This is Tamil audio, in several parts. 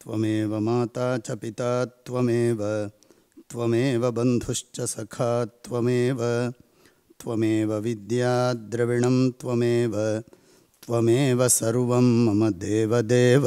त्वमेव माता च पिता त्वमेव त्वमेव बन्धुश्च सखा त्वमेव त्वमेव विद्या त्वमेव त्वमेव सर्वं मम देवदेव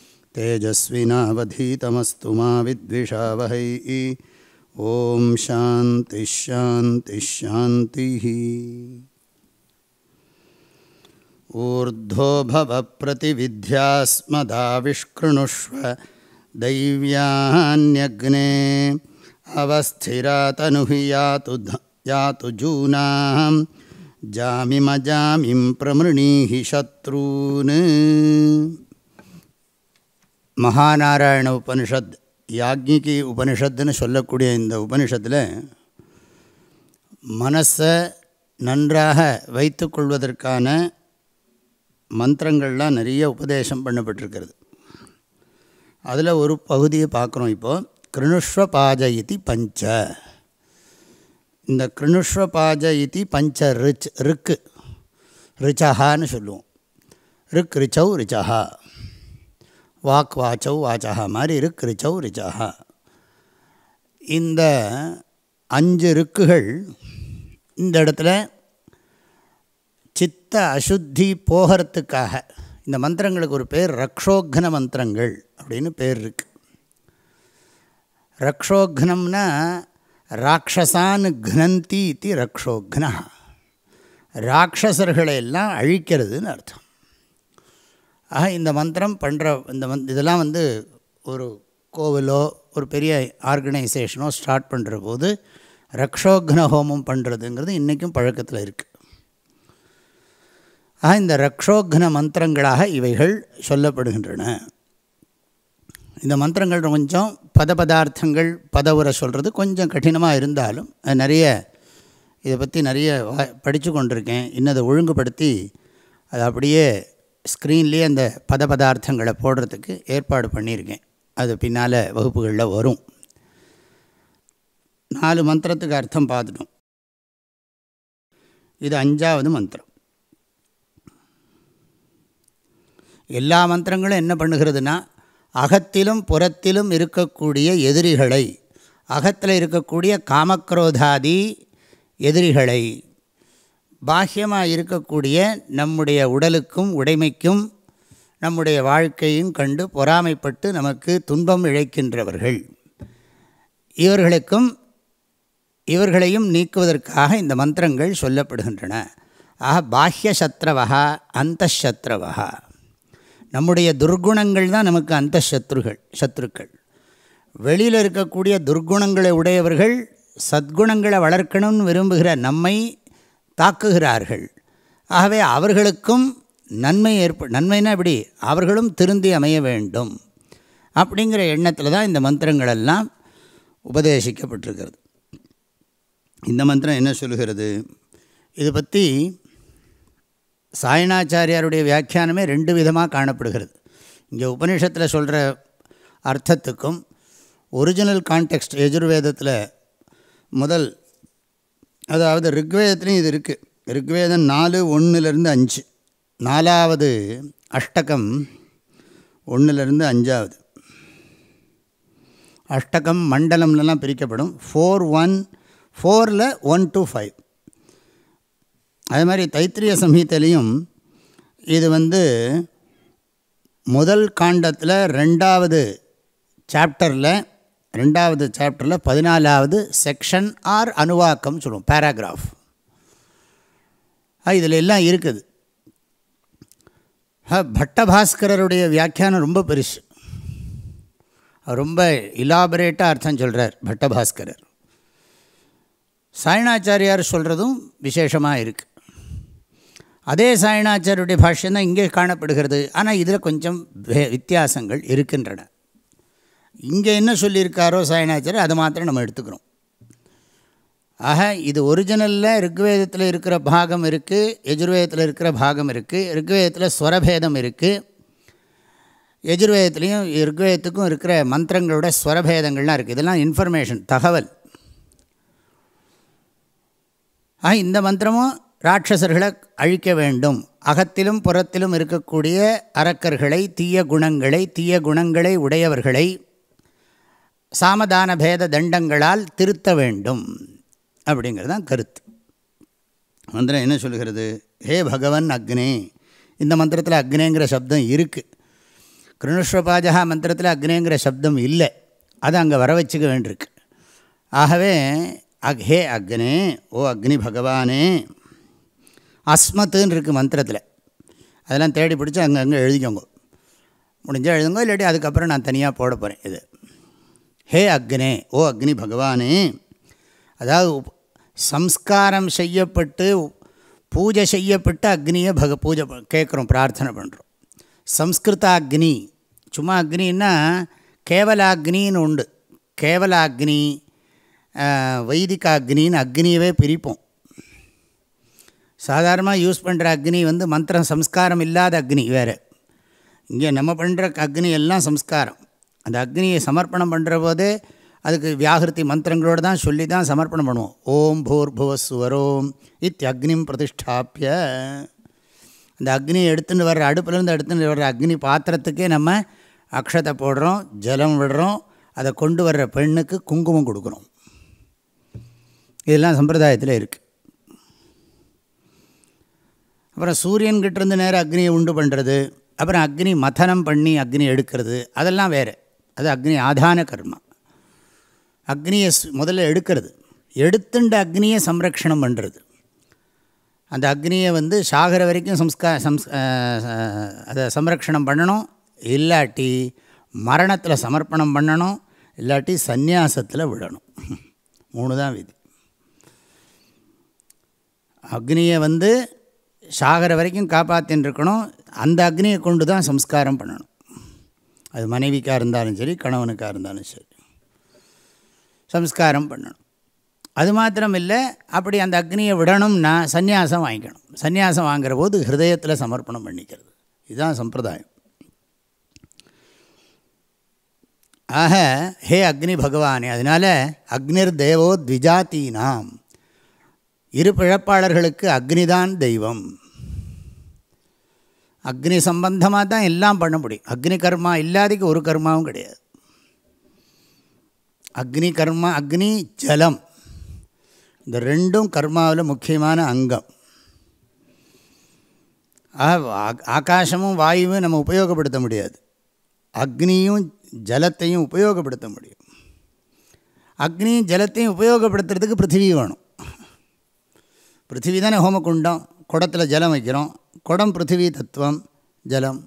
तेजस्विनावधीतमस्तु मा विद्विषावहै। ॐ शान्तिश्शान्तिश्शान्तिः ऊर्ध्वो भवप्रतिविद्यास्मदाविष्कृणुष्व दैव्यान्यग्ने अवस्थिरातनुहि यातु यातु जूनां जामिमजामिं प्रमृणीहि शत्रून्। மகாநாராயண உபனிஷத் யாக்ஞிகி உபனிஷத்துன்னு சொல்லக்கூடிய இந்த உபனிஷத்தில் மனசை நன்றாக வைத்து கொள்வதற்கான மந்திரங்கள்லாம் நிறைய உபதேசம் பண்ணப்பட்டிருக்கிறது. அதில் ஒரு பகுதியை பார்க்குறோம் இப்போது கிருணுஷ்வபாஜ இதி பஞ்ச. இந்த கிருணுஷ்வபாஜ இதி பஞ்ச ரிச் ரிக்கு ரிச்சஹான்னு சொல்லுவோம். ரிக் ரிச்சௌ ரிச்சஹா. வாக் வாச்சௌ வாச்சஹா மாதிரி ரிக் ரிச்சௌ ரிச்சகா இந்த அஞ்சு ருக்குகள் இந்த இடத்துல சித்த அசுத்தி போகிறதுக்காக இந்த மந்திரங்களுக்கு ஒரு பேர் ரக்ஷோக்ன மந்திரங்கள் அப்படின்னு பேர் இருக்கு. ரக்ஷோக்னம்னா ராட்சசான் கனந்தி இது ரக்ஷோக்னா ராட்சசர்களை எல்லாம் அழிக்கிறதுன்னு அர்த்தம். ஆக இந்த மந்திரம் பண்ணுற இந்த மந்த் இதெல்லாம் வந்து ஒரு கோவிலோ ஒரு பெரிய ஆர்கனைசேஷனோ ஸ்டார்ட் பண்ணுற போது ரக்ஷோக்ன ஹோமம் பண்ணுறதுங்கிறது இன்றைக்கும் பழக்கத்தில் இருக்குது ஆக இந்த ரக்ஷோக்ன மந்திரங்களாக இவைகள் சொல்லப்படுகின்றன. இந்த மந்திரங்கள் கொஞ்சம் பத பதார்த்தங்கள் பதவுரை சொல்கிறது கொஞ்சம் கடினமாக இருந்தாலும் அது நிறைய இதை பற்றி நிறைய படித்து கொண்டிருக்கேன். இன்னும் அதை ஒழுங்குபடுத்தி அது அப்படியே ஸ்க்ரீன்லேயே அந்த பத பதார்த்தங்களை போடுறதுக்கு ஏற்பாடு பண்ணியிருக்கேன். அது பின்னால் வகுப்புகளில் வரும். நாலு மந்திரத்துக்கு அர்த்தம் பார்த்துட்டோம். இது அஞ்சாவது மந்திரம். எல்லா மந்திரங்களும் என்ன பண்ணுகிறதுனா அகத்திலும் புறத்திலும் இருக்கக்கூடிய எதிரிகளை அகத்தில் இருக்கக்கூடிய காமக்ரோதாதி எதிரிகளை பாஹ்யமாக இருக்கக்கூடிய நம்முடைய உடலுக்கும் உடைமைக்கும் நம்முடைய வாழ்க்கையும் கண்டு பொறாமைப்பட்டு நமக்கு துன்பம் இழைக்கின்றவர்கள். இவர்களுக்கும் இவர்களையும் நீக்குவதற்காக இந்த மந்திரங்கள் சொல்லப்படுகின்றன. ஆக பாஹ்ய சத்ரவகா அந்த சத்ரவகா நம்முடைய துர்குணங்கள் தான் நமக்கு அந்த சத்ருகள் சத்ருக்கள். வெளியில் இருக்கக்கூடிய துர்குணங்களை உடையவர்கள் சத்குணங்களை வளர்க்கணும்னு விரும்புகிற நம்மை தாக்குகிறார்கள். ஆகவே அவர்களுக்கும் நன்மை ஏற்ப நன்மைனா இப்படி அவர்களும் திருந்தி அமைய வேண்டும். அப்படிங்கிற எண்ணத்தில் தான் இந்த மந்திரங்களெல்லாம் உபதேசிக்கப்பட்டிருக்கிறது. இந்த மந்திரம் என்ன சொல்லுகிறது? இது பற்றி சாயணாச்சாரியாருடைய வியாக்கியானமே ரெண்டு விதமாக காணப்படுகிறது. இங்கே உபநிஷத்தில் சொல்கிற அர்த்தத்துக்கும் ஒரிஜினல் கான்டெக்ஸ்ட் எஜுர்வேதத்தில் முதல் அதாவது ரிக்வேதத்துலேயும் இது இருக்குது ரிக்வேதம் நாலு ஒன்றுலேருந்து அஞ்சு. நாலாவது அஷ்டகம் ஒன்றுலேருந்து அஞ்சாவது. அஷ்டகம் மண்டலம்லாம் பிரிக்கப்படும். ஃபோர் ஒன் ஃபோரில் ஒன் டு ஃபைவ் அதே மாதிரி தைத்திரிய சம்ஹீத்திலையும் இது வந்து முதல் காண்டத்தில் ரெண்டாவது சாப்டரில் ரெண்டாவது சாப்டரில் பதினாலாவது செக்ஷன் ஆர் அணுவாக்கம் சொல்லுவோம் பேராகிராஃப் இதில் எல்லாம் இருக்குது. பட்டபாஸ்கரருடைய வியாக்கியானம் ரொம்ப பெருசு. ரொம்ப இலாபரேட்டாக அர்த்தம் சொல்கிறார் பட்டபாஸ்கரர். சாயணாச்சாரியார் சொல்கிறதும் விசேஷமாக இருக்குது அதே சாயணாச்சாரியுடைய பாஷ்யம் தான் இங்கே காணப்படுகிறது. ஆனால் இதில் கொஞ்சம் வித்தியாசங்கள் இருக்கின்றன. இங்கே என்ன சொல்லியிருக்காரோ சாயணாச்சாரியர் அதை மாத்திரம் நம்ம எடுத்துக்கிறோம். ஆக இது ஒரிஜினலில் ருக்வேதத்தில் இருக்கிற பாகம் இருக்குது எஜுர்வேதத்தில் இருக்கிற பாகம் இருக்குது ருக்வேதத்தில் ஸ்வரபேதம் இருக்குது எஜுர்வேதத்துலேயும் ருக்வேதத்துக்கும் இருக்கிற மந்திரங்களோட ஸ்வரபேதங்கள்லாம் இருக்குது இதெல்லாம் இன்ஃபர்மேஷன் தகவல். ஆக இந்த மந்திரமும் ராட்சசர்களை அழிக்க வேண்டும். அகத்திலும் புறத்திலும் இருக்கக்கூடிய அரக்கர்களை தீய குணங்களை தீய குணங்களை உடையவர்களை சாமதான பேத தண்டங்களால் திருத்த வேண்டும் அப்படிங்கிறது தான் கருத்து. மந்திரம் என்ன சொல்கிறது? ஹே பகவன் அக்னே. இந்த மந்திரத்தில் அக்னேங்கிற சப்தம் இருக்குது கிருணுஸ்வபாஜா மந்திரத்தில் அக்னேங்கிற சப்தம் இல்லை. அதை அங்கே வர வச்சுக்க வேண்டியிருக்கு. ஆகவே அக் ஹே அக்னே ஓ அக்னி பகவானே. அஸ்மத்துன்னு இருக்குது மந்திரத்தில். அதெல்லாம் தேடி பிடிச்சி அங்கே அங்கே எழுதிக்கோங்க. முடிஞ்சால் எழுதுங்க இல்லாட்டி அதுக்கப்புறம் நான் தனியாக போட போகிறேன் இது. ஹே அக்னே ஓ அக்னி பகவானே. அதாவது சம்ஸ்காரம் செய்யப்பட்டு பூஜை செய்யப்பட்டு அக்னியை பக பூஜை கேட்குறோம் பிரார்த்தனை பண்ணுறோம் சம்ஸ்கிருத அக்னி. சும்மா அக்னின்னா கேவலாக்னின்னு உண்டு. கேவலாக்னி வைதிக அக்னின்னு அக்னியவே பிரிப்போம். சாதாரணமாக யூஸ் பண்ணுற அக்னி வந்து மந்திரம் சம்ஸ்காரம் இல்லாத அக்னி வேறு. இங்கே நம்ம பண்ணுற அக்னி எல்லாம் சம்ஸ்காரம். அந்த அக்னியை சமர்ப்பணம் பண்ணுறபோதே அதுக்கு வியாகிருதி மந்திரங்களோடு தான் சொல்லி தான் சமர்ப்பணம் பண்ணுவோம். ஓம் பூர் புவஸ்வரோம் இத் அக்னிம் பிரதிஷ்டாப்பிய அந்த அக்னியை எடுத்துன்னு வர்ற அடுப்புலேருந்து எடுத்துன்னு வர்ற அக்னி பாத்திரத்துக்கே நம்ம அக்ஷத்தை போடுறோம் ஜலம் விடுறோம் அதை கொண்டு வர்ற பெண்ணுக்கு குங்குமம் கொடுக்குறோம். இதெல்லாம் சம்பிரதாயத்தில் இருக்குது அப்புறம் சூரியன்கிட்டேருந்து நேரம் அக்னியை உண்டு பண்ணுறது அப்புறம் அக்னி மதனம் பண்ணி அக்னி எடுக்கிறது அதெல்லாம் வேறு. அது அக்னி ஆதான கர்மா. அக்னியை முதல்ல எடுக்கிறது. எடுத்துண்ட அக்னியை சம்ரக்ஷணம் பண்ணுறது அந்த அக்னியை வந்து சாகர வரைக்கும் சம்ஸ்கா சம்ஸ் அதை சம்ரக்ஷணம் பண்ணணும். இல்லாட்டி மரணத்தில் சமர்ப்பணம் பண்ணணும். இல்லாட்டி சந்நியாசத்தில் விடணும். மூணு தான் விதி. அக்னியை வந்து சாகர வரைக்கும் காப்பாற்றின்னு இருக்கணும் அந்த அக்னியை கொண்டு தான் சம்ஸ்காரம் பண்ணணும். அது மனைவிக்காக இருந்தாலும் சரி கணவனுக்காக இருந்தாலும் சரி. சம்ஸ்காரம் பண்ணணும். அது மாத்திரம் இல்லை அப்படி அந்த அக்னியை விடணும்னா சந்நியாசம் வாங்கிக்கணும். சந்நியாசம் வாங்குகிற போது ஹிருதயத்தில் சமர்ப்பணம் பண்ணிக்கிறது. இதுதான் சம்பிரதாயம். ஆக ஹே அக்னி பகவானே அதனால் அக்னிர் தேவோ த்விஜாத்தீனாம். இரு பிழப்பாளர்களுக்கு அக்னிதான் தெய்வம். அக்னி சம்பந்தமாக தான் எல்லாம் பண்ண முடியும். அக்னி கர்மா இல்லாதக்கு ஒரு கர்மாவும் கிடையாது. அக்னி கர்மா அக்னி ஜலம். இந்த ரெண்டும் கர்மாவில் முக்கியமான அங்கம். ஆகாசமும் வாயுவும் நம்ம உபயோகப்படுத்த முடியாது. அக்னியும் ஜலத்தையும் உபயோகப்படுத்த முடியும். அக்னியும் ஜலத்தையும் உபயோகப்படுத்துறதுக்கு பிருத்திவி வேணும். பிருத்திவி தானே ஹோமகுண்டம். குடத்தில் ஜலம் வைக்கிறோம். குடம் பிருத்திவி தத்துவம் ஜலம்.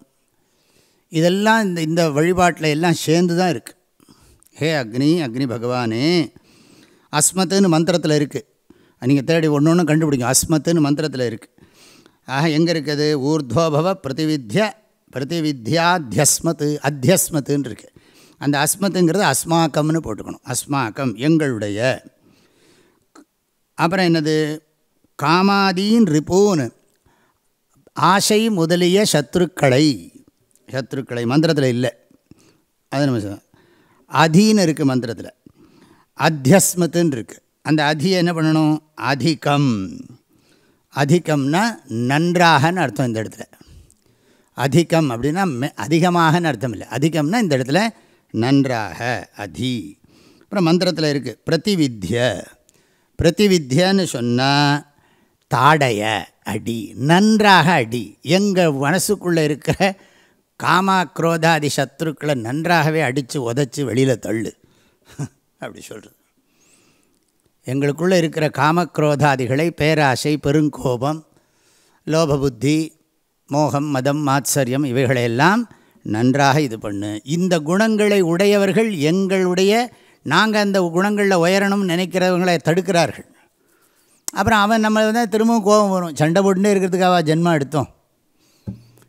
இதெல்லாம் இந்த இந்த வழிபாட்டில் எல்லாம் சேர்ந்து தான் இருக்குது ஹே அக்னி அக்னி பகவானே. அஸ்மத்துன்னு மந்திரத்தில் இருக்குது நீங்கள் தேடி ஒன்று ஒன்று கண்டுபிடிக்கும் அஸ்மத்துன்னு மந்திரத்தில் இருக்குது ஆக எங்கே இருக்குது? ஊர்துவபவ பிரதிவித்ய பிரதிவித்யாத்தியஸ்மத்து அத்தியஸ்மத்துன்னு இருக்குது அந்த அஸ்மத்துங்கிறது அஸ்மாக்கம்னு போட்டுக்கணும். அஸ்மாக்கம் எங்களுடைய. அப்புறம் என்னது? காமாதீன் ரிப்பூன் ஆசை முதலிய சத்ருக்களை சத்ருக்களை மந்திரத்தில் இல்லை. அது நம்ம அதீன்னு இருக்குது மந்திரத்தில். அத்தியஸ்மத்துன்னு இருக்குது அந்த அதியை என்ன பண்ணணும்? அதிகம். அதிகம்னா நன்றாகன்னு அர்த்தம் இந்த இடத்துல. அதிகம் அப்படின்னா அதிகமாகன்னு அர்த்தம் இல்லை. அதிகம்னா இந்த இடத்துல நன்றாக அதி. அப்புறம் மந்திரத்தில் இருக்குது பிரதிவித்ய. பிரதிவித்யன்னு சொன்னால் தாடைய அடி நன்றாக அடி. எங்கள் மனசுக்குள்ளே இருக்கிற காமா குரோதாதி சத்ருக்களை நன்றாகவே அடித்து உதச்சி வெளியில் தள்ளு. அப்படி சொல்கிறது எங்களுக்குள்ளே இருக்கிற காமக்ரோதாதிகளை பேராசை பெருங்கோபம் லோப புத்தி மோகம் மதம் மாத்சரியம் இவைகளையெல்லாம் நன்றாக இது பண்ணு. இந்த குணங்களை உடையவர்கள் எங்களுடைய நாங்கள் அந்த குணங்களில் உயரணும்னு நினைக்கிறவங்களை தடுக்கிறார்கள். அப்புறம் அவன் நம்ம தான் திரும்பவும் கோபம் வரும். சண்டை போட்டுட்டே இருக்கிறதுக்காக ஜென்மம் எடுத்தோம்.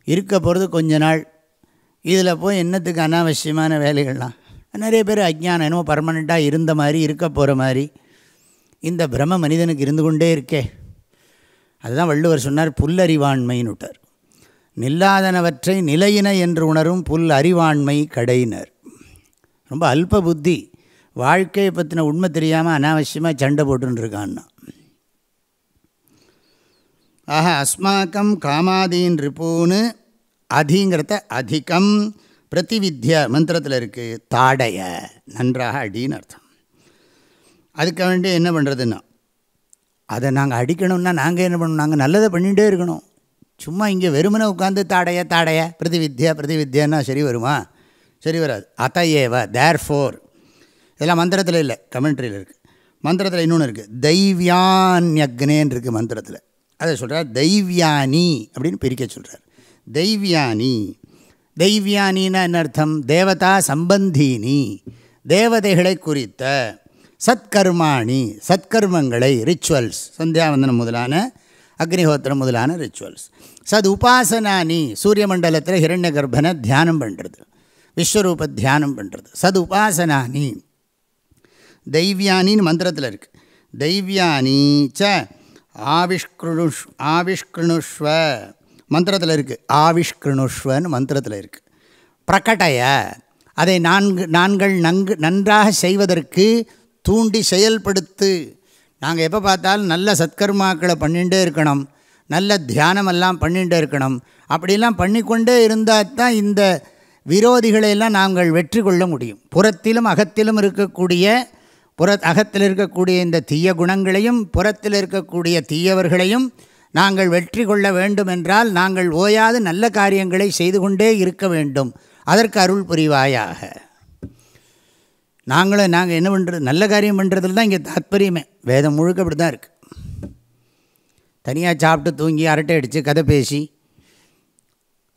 இருக்க போகிறது கொஞ்ச நாள். இதில் போய் என்னத்துக்கு அனாவசியமான வேலைகள்லாம்? நிறைய பேர் அஜ்ஞானம் என்னமோ பர்மனெண்ட்டாக இருந்த மாதிரி இருக்க போகிற மாதிரி. இந்த பிரம மனிதனுக்கு இருந்து கொண்டே இருக்கே. அதுதான் வள்ளுவர் சொன்னார் புல்லறிவாண்மைன்னு விட்டார் நில்லாதனவற்றை நிலையின என்று உணரும் புல் அறிவாண்மை கடையினர். ரொம்ப அல்ப புத்தி. வாழ்க்கையை பற்றின உண்மை தெரியாமல் அனாவசியமாக சண்டை போட்டுருக்கான்னா ஆக ஆஹா அஸ்மாக்கம் காமாதீன் ரிப்பூன்னு அதிங்கிறத அதிகம். பிரதிவித்ய மந்திரத்தில் இருக்குது தாடைய நன்றாக அடின்னு அர்த்தம். அதுக்க வேண்டி என்ன பண்ணுறதுன்னா அதை நாங்கள் அடிக்கணும்னா நாங்கள் என்ன பண்ணணும்? நாங்கள் நல்லதை பண்ணிகிட்டே இருக்கணும். சும்மா இங்கே வெறுமனை உட்காந்து தாடைய தாடைய பிரதிவித்யா பிரதிவித்யான்னா சரி வருமா? சரி வராது. அத்தையேவ தேர் ஃபோர் இதெல்லாம் மந்திரத்தில் இல்லை கமெண்ட்ரியில் இருக்குது மந்திரத்தில் இன்னொன்று இருக்குது தைவ்யான்யக்னேன்னு இருக்குது மந்திரத்தில். அதை சொல்கிறார் தெய்வியானி அப்படின்னு பிரிக்க சொல்கிறார் தெய்வியானி தெய்வியானின்னா என்ன அர்த்தம்? தேவதா சம்பந்தீனி தேவதைகளை குறித்த சத்கர்மாணி சத்கர்மங்களை ரிச்சுவல்ஸ் சந்தியாவந்தனம் முதலான அக்னிஹோத்திரம் முதலான ரிச்சுவல்ஸ் சத் உபாசனானி சூரிய மண்டலத்தில் ஹிரண்ய கர்ப்பனை தியானம் பண்ணுறது விஸ்வரூப தியானம் பண்ணுறது சது உபாசனானி தெய்வியானின்னு மந்திரத்தில் இருக்குது தெய்வியானி ச ஆவிஷ்கிருணுஷ் ஆவிஷ்கிருணுஷ்வ. மந்திரத்தில் இருக்குது ஆவிஷ்கிருணுஷ்வன்னு மந்திரத்தில் இருக்குது பிரகடைய. அதை நான்கு நான்கள் நன்கு நன்றாக செய்வதற்கு தூண்டி செயல்படுத்து. நாங்கள் எப்போ பார்த்தாலும் நல்ல சத்கர்மாக்களை பண்ணிகிட்டே இருக்கணும். நல்ல தியானமெல்லாம் பண்ணிகிட்டே இருக்கணும். அப்படிலாம் பண்ணிக்கொண்டே இருந்தால் தான் இந்த விரோதிகளையெல்லாம் நாங்கள் வெற்றி கொள்ள முடியும். புறத்திலும் அகத்திலும் இருக்கக்கூடிய புற அகத்தில் இருக்கக்கூடிய இந்த தீய குணங்களையும் புறத்தில் இருக்கக்கூடிய தீயவர்களையும் நாங்கள் வெற்றி கொள்ள வேண்டும் என்றால் நாங்கள் ஓயாது நல்ல காரியங்களை செய்து கொண்டே இருக்க வேண்டும். அதற்கு அருள் புரிவாயாக. நாங்களும் நாங்கள் என்ன பண்ணுறது நல்ல காரியம் பண்ணுறதுல தான் இங்கே தாத்பரியமே. வேதம் முழுக்க அப்படி தான் இருக்குது தனியாக சாப்பிட்டு தூங்கி அரட்டை அடித்து கதை பேசி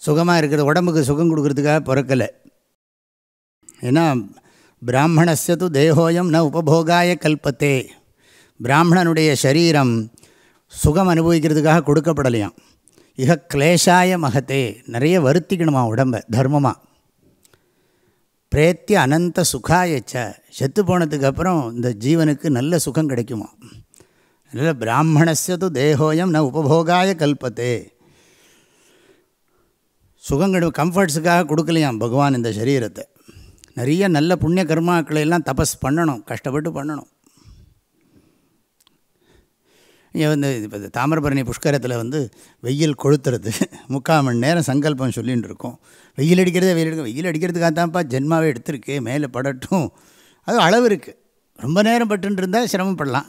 சுகமாக இருக்கிறது உடம்புக்கு சுகம் கொடுக்கறதுக்காக பிறக்கலை. ஏன்னா பிராமணஸ்ய து தேகோயம் ந உபபோகாய கல்பத்தே. பிராமணனுடைய சரீரம் சுகம் அனுபவிக்கிறதுக்காக கொடுக்கப்படலையாம். இக கிளேஷாய மகத்தே. நிறைய வருத்திக்கணுமா உடம்பை தர்மமாக பிரேத்திய அனந்த சுகாயச்ச செத்து போனதுக்கப்புறம் இந்த ஜீவனுக்கு நல்ல சுகம் கிடைக்குமா? அதனால் பிராமணஸ்ய து தேகோயம் ந உபபோகாய கல்பத்தே. சுகம் கம்ஃபர்ட்ஸுக்காக கொடுக்கலையாம் பகவான் இந்த சரீரத்தை. நிறைய நல்ல புண்ணிய கர்மாக்களை எல்லாம் தபஸ் பண்ணணும் கஷ்டப்பட்டு பண்ணணும். இங்கே வந்து இப்போ தாமிரபரணி புஷ்கரத்தில் வந்து வெயில் கொளுத்துறது. முக்கால் மணி நேரம் சங்கல்பம் சொல்லின்னு இருக்கோம். வெயில் அடிக்கிறதே வெயில் அடிக்க வெயில் அடிக்கிறதுக்காக தான்ப்பா ஜென்மாவே எடுத்திருக்கு மேலே படட்டும். அது அளவு இருக்குது ரொம்ப நேரம் பட்டுன்னு இருந்தால் சிரமப்படலாம்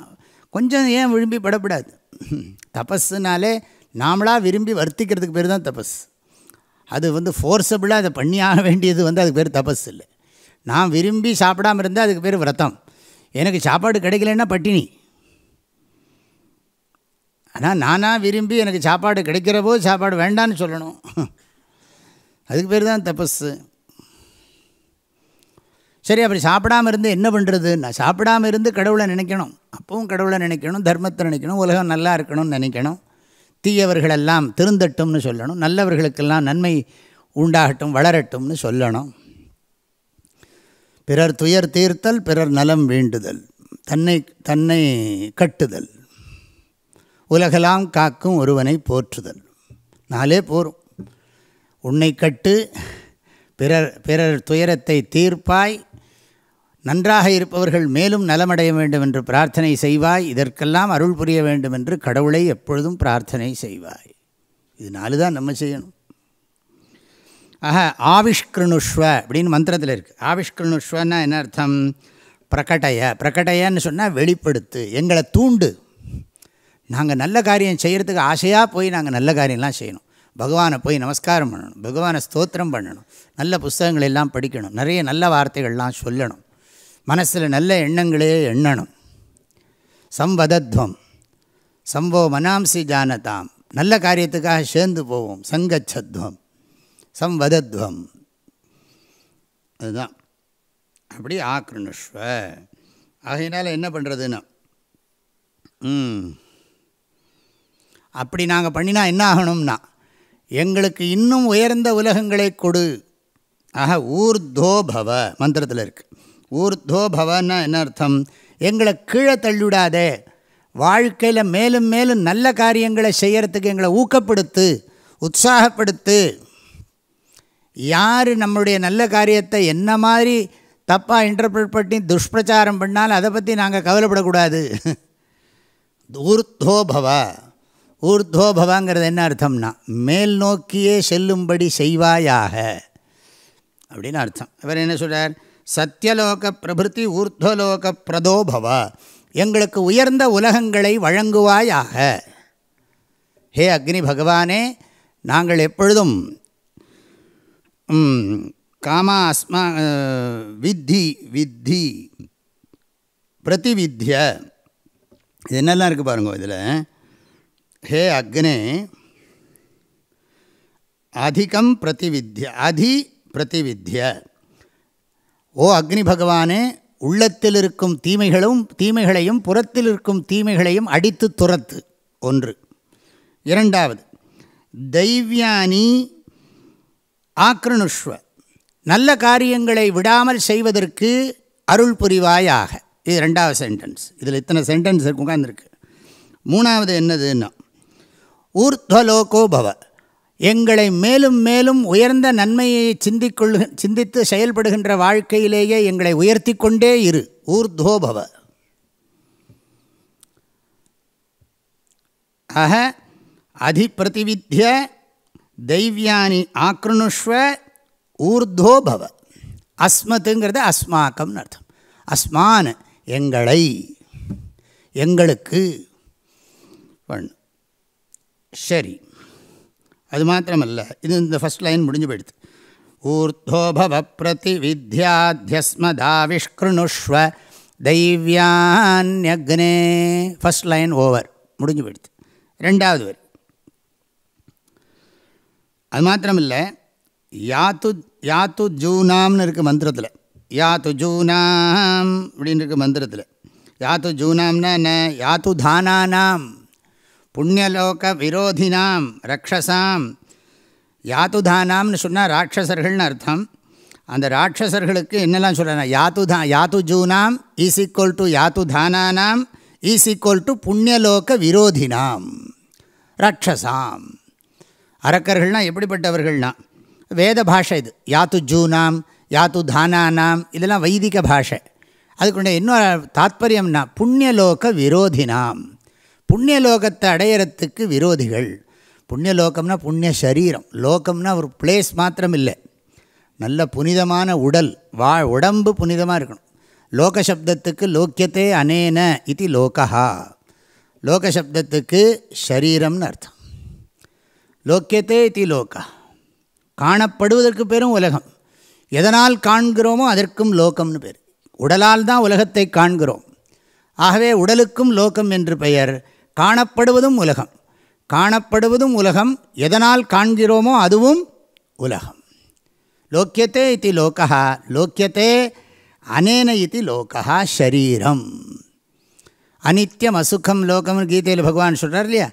கொஞ்சம் ஏன் விரும்பி படப்படாது தபஸ்னாலே நாமளாக விரும்பி வர்த்திக்கிறதுக்கு பேர் தான் தபஸ். அது வந்து ஃபோர்ஸபிளாக அதை பண்ணி ஆக வேண்டியது வந்து அதுக்கு பேர் தபஸ் இல்லை. நான் விரும்பி சாப்பிடாமல் இருந்தால் அதுக்கு பேர் விரதம். எனக்கு சாப்பாடு கிடைக்கலன்னா பட்டினி. ஆனால் நானாக விரும்பி எனக்கு சாப்பாடு கிடைக்கிற போது சாப்பாடு வேண்டான்னு சொல்லணும். அதுக்கு பேர் தான் தபஸு சரி அப்படி சாப்பிடாமல் இருந்து என்ன பண்ணுறது நான் சாப்பிடாமல் இருந்து கடவுளை நினைக்கணும். அப்பவும் கடவுளை நினைக்கணும் தர்மத்தை நினைக்கணும் உலகம் நல்லா இருக்கணும்னு நினைக்கணும். தீயவர்களெல்லாம் திருந்தட்டும்னு சொல்லணும். நல்லவர்களுக்கெல்லாம் நன்மை உண்டாகட்டும் வளரட்டும்னு சொல்லணும். பிறர் துயர் தீர்த்தல் பிறர் நலம் வேண்டுதல். தன்னை தன்னை கட்டுதல். உலகெல்லாம் காக்கும் ஒருவனை போற்றுதல். நாளே போரும். உன்னை கட்டு பிறர் பிறர் துயரத்தை தீர்ப்பாய். நன்றாக இருப்பவர்கள் மேலும் நலமடைய வேண்டும் என்று பிரார்த்தனை செய்வாய். இதற்கெல்லாம் அருள் புரிய வேண்டும் என்று கடவுளை எப்பொழுதும் பிரார்த்தனை செய்வாய். இது நாலு தான் நம்ம செய்யணும். ஆக ஆவிஷ்கிருணுஷ்வ அப்படின்னு மந்திரத்தில் இருக்குது ஆவிஷ்கிருணுஷ்வன்னா என்ன அர்த்தம்? பிரகடைய. பிரகடையன்னு சொன்னால் வெளிப்படுத்து எங்களை தூண்டு. நாங்கள் நல்ல காரியம் செய்கிறதுக்கு ஆசையாக போய் நாங்கள் நல்ல காரியம்லாம் செய்யணும். பகவானை போய் நமஸ்காரம் பண்ணணும் பகவானை ஸ்தோத்திரம் பண்ணணும் நல்ல புஸ்தகங்கள் எல்லாம் படிக்கணும் நிறைய நல்ல வார்த்தைகள்லாம் சொல்லணும். மனசில் நல்ல எண்ணங்களே எண்ணணும். சம்வதத்வம். சம்போ மனாம்சி ஜானதாம். நல்ல காரியத்துக்காக சேர்ந்து போவோம். சங்கச்சத்வம். சம்வதத்வம். அதுதான். அப்படி ஆக்ரணுஷ்வ ஆகையினால் என்ன பண்ணுறதுன்னா அப்படி நாங்கள் பண்ணினா என்ன ஆகணும்னா எங்களுக்கு இன்னும் உயர்ந்த உலகங்களை கொடு. ஆக ஊர்தோ பவ மந்திரத்தில் இருக்குது ஊர்தோ பவன்னா என்ன அர்த்தம்? எங்களை கீழே தள்ளிவிடாதே. வாழ்க்கையில் மேலும் மேலும் நல்ல காரியங்களை செய்கிறதுக்கு எங்களை ஊக்கப்படுத்து உற்சாகப்படுத்து. யார் நம்மளுடைய நல்ல காரியத்தை என்ன மாதிரி தப்பாக இன்டர்பிரட் பண்ணி துஷ்பிரச்சாரம் பண்ணாலும் அதை பற்றி நாங்கள் கவலைப்படக்கூடாது. ஊர்தோபவா ஊர்தோபவாங்கிறது என்ன அர்த்தம்னா மேல் நோக்கியே செல்லும்படி செய்வாயாக. அப்படின்னு அர்த்தம். இவர் என்ன சொல்கிறார் சத்தியலோக பிரபிருத்தி ஊர்தலோக பிரதோபவா. எங்களுக்கு உயர்ந்த உலகங்களை வழங்குவாயாக. ஹே அக்னி பகவானே நாங்கள் எப்பொழுதும் காமா அஸ்மா வித்தி வித்தி பிரதிவித்திய என்னெல்லாம் இருக்குது பாருங்க இதில். ஹே அக்னே அதிகம் பிரதிவித்திய அதி பிரதிவித்திய ஓ அக்னி பகவானே உள்ளத்தில் இருக்கும் தீமைகளும் தீமைகளையும் புறத்தில் இருக்கும் தீமைகளையும் அடித்து துரத்து. ஒன்று. இரண்டாவது தெய்வியானி ஆக்ரணுஷ்வ நல்ல காரியங்களை விடாமல் செய்வதற்கு அருள் புரிவாயாக. இது ரெண்டாவது சென்டென்ஸ் இதில் இத்தனை சென்டென்ஸ் உட்காந்துருக்கு மூணாவது என்னதுன்னா ஊர்த்வலோகோ பவ எங்களை மேலும் மேலும் உயர்ந்த நன்மையை சிந்திக்கொள்ளு சிந்தித்து செயல்படுகின்ற வாழ்க்கையிலேயே எங்களை உயர்த்தி கொண்டே இரு ஊர்த்வோ பவ ஆக அதிப்பிரதிவித்திய தெய்வியானி ஆக்ருணுஷ்வ ஊர்தோ பவ அஸ்மத்துங்கிறது அஸ்மாக்கம்னு அர்த்தம். அஸ்மான் எங்களை எங்களுக்கு. பண்ணு சரி. அது மாத்திரமல்ல. இது இந்த ஃபஸ்ட் லைன் முடிஞ்சு போயிடுது. ஊர்தோபவ பிரதிவித்யாத்தியஸ்மதாவிஷ்கிருணுஷ்வ தெய்வியான்யக்னே. ஃபஸ்ட் லைன் ஓவர் முடிஞ்சு போயிடுது. ரெண்டாவது வரி. அது மாத்திரமில்லை யாத்து யாத்து ஜூனாம்னு இருக்குது மந்திரத்தில். யாத்து ஜூனாம் அப்படின்னு இருக்குது மந்திரத்தில். யாத்து ஜூனாம்னா என்ன? யாத்து தானானாம் புண்ணியலோக விரோதினாம் ரக்ஷசாம். யாத்துதானாம்னு சொன்னால் ராட்சசர்கள்னு அர்த்தம். அந்த ராட்சசர்களுக்கு என்னெல்லாம் சொல்கிறேன் யாத்து தா யாத்து ஜூனாம் ஈஸ் ஈக்குவல் டு யாத்துதானானாம் ஈஸ் ஈக்குவல் டு புண்ணியலோக விரோதினாம் ரக்ஷசாம். அரக்கர்கள்னால் எப்படிப்பட்டவர்கள்னா? வேத பாஷை இது. யாத்து ஜூனாம் யாத்து தானானாம் இதெல்லாம் வைதிக பாஷை. அதுக்குண்ட இன்னொரு தாத்பரியம்னா புண்ணியலோக விரோதினாம். புண்ணியலோகத்தை அடையிறத்துக்கு விரோதிகள். புண்ணியலோகம்னா புண்ணிய சரீரம். லோகம்னா ஒரு பிளேஸ் மாத்திரம் இல்லை நல்ல புனிதமான உடல். வா உடம்பு புனிதமாக இருக்கணும். லோகசப்தத்துக்கு லோக்கியத்தே அனேன இது லோகா லோகசப்தத்துக்கு ஷரீரம்னு அர்த்தம். லோக்கியத்தே இது லோக்கா காணப்படுவதற்கு பேரும் உலகம். எதனால் காண்கிறோமோ அதற்கும் லோகம்னு பேர். உடலால் தான் உலகத்தை காண்கிறோம். ஆகவே உடலுக்கும் லோகம் என்று பெயர். காணப்படுவதும் உலகம். காணப்படுவதும் உலகம். எதனால் காண்கிறோமோ அதுவும் உலகம். லோக்கியத்தே இது லோக்கா லோக்கியத்தே அனேன இது லோக்கா ஷரீரம். அனித்யம் அசுக்கம் லோகம்னு கீதையில் பகவான் சொல்கிறார் இல்லையா?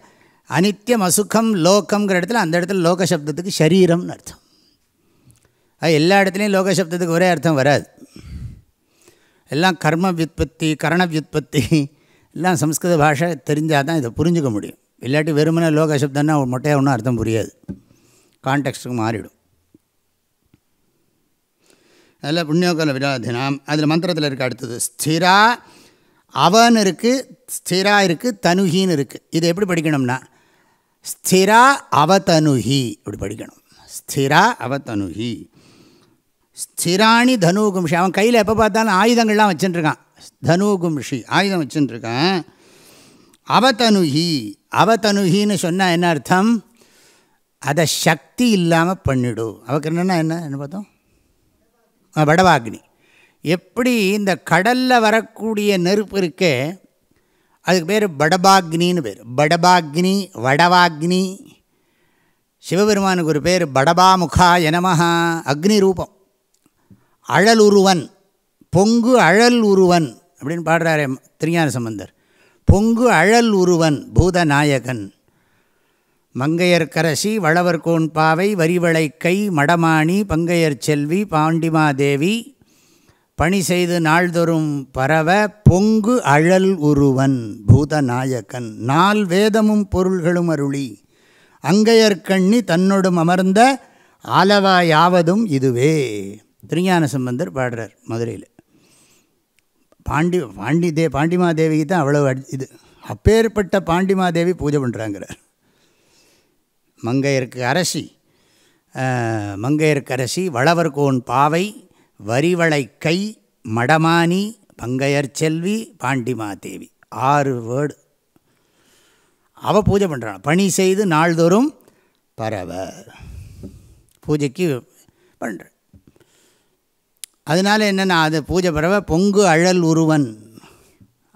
அனித்தியம் அசுக்கம் லோகம்ங்கிற இடத்துல அந்த இடத்துல லோக சப்தத்துக்கு சரீரம்னு அர்த்தம். அது எல்லா இடத்துலையும் லோக சப்தத்துக்கு ஒரே அர்த்தம் வராது. எல்லாம் கர்ம வியுற்பத்தி கரண வியுற்பத்தி எல்லாம் சம்ஸ்கிருத பாஷை தெரிஞ்சால் தான் இதை புரிஞ்சுக்க முடியும். இல்லாட்டி வெறுமனே லோக சப்தம்னா மொட்டையாக ஒன்றும் அர்த்தம் புரியாது. கான்டெக்ட்டுக்கு மாறிடும். அதில் புண்ணியோகல விரோதினாம். அதில் மந்திரத்தில் இருக்க அடுத்தது. ஸ்திரா அவன் இருக்குது ஸ்திரா இருக்குது தனுகின்னு இருக்குது இது எப்படி படிக்கணும்னா ஸ்திரா அவதனுகி இப்படி படிக்கணும். ஸ்திரா அவதனுகி ஸ்திராணி தனுகும்ஷி. அவன் கையில் எப்போ பார்த்தாலும் ஆயுதங்கள்லாம் வச்சுட்டுருக்கான். தனுகும்ஷி. ஆயுதம் வச்சுட்டுருக்கான். அவதனுகி அவதனுகின்னு சொன்னால் என்ன அர்த்தம்? அதை சக்தி இல்லாமல் பண்ணிவிடும் அவக்கு என்னென்னா என்ன? என்ன பார்த்தோம்? வடவாக்னி. எப்படி இந்த கடலில் வரக்கூடிய நெருப்பு இருக்கே அதுக்கு பேர் படபாக்னின்னு பேர். படபாக்னி வடவாக்னி. சிவபெருமானுக்கு ஒரு பேர் படபாமுகா எனமஹா அக்னி ரூபம் அழல் உருவன் பொங்கு அழல் உருவன் அப்படின்னு பாடுறாரே திருஞான சம்பந்தர். பொங்கு அழல் உருவன் பூதநாயகன். மங்கையர்கரசி வளவர்கோன் பாவை வரிவளை கை மடமாணி பங்கையர் செல்வி பாண்டிமாதேவி. பணி செய்து நாள்தோறும் பரவ பொங்கு அழல் உருவன் பூதநாயகன். நால் வேதமும் பொருள்களும் அருளி. அங்கையர்கண்ணி தன்னோடும் அமர்ந்த ஆலவா யாவதும் இதுவே. திருஞான சம்பந்தர் பாடுறார் மதுரையில். பாண்டி பாண்டி தே பாண்டிமாதேவிக்கு தான் அவ்வளோ அடி- இது. அப்பேற்பட்ட பாண்டிமாதேவி பூஜை பண்ணுறாங்கிறார் மங்கையருக்கு அரசி. மங்கையருக்கு அரசி வளவர்கோன் பாவை வரிவளை கை மடமானி பங்கையர் செல்வி பாண்டிமாதேவி ஆறு வேர்டு. அவ பூஜை பண்ணுறான் பணி செய்து நாள்தோறும் பரவ. பூஜைக்கு பண்ணுறேன் அதனால் என்னென்னா அது பூஜை பரவ பொங்கு அழல் உருவன்.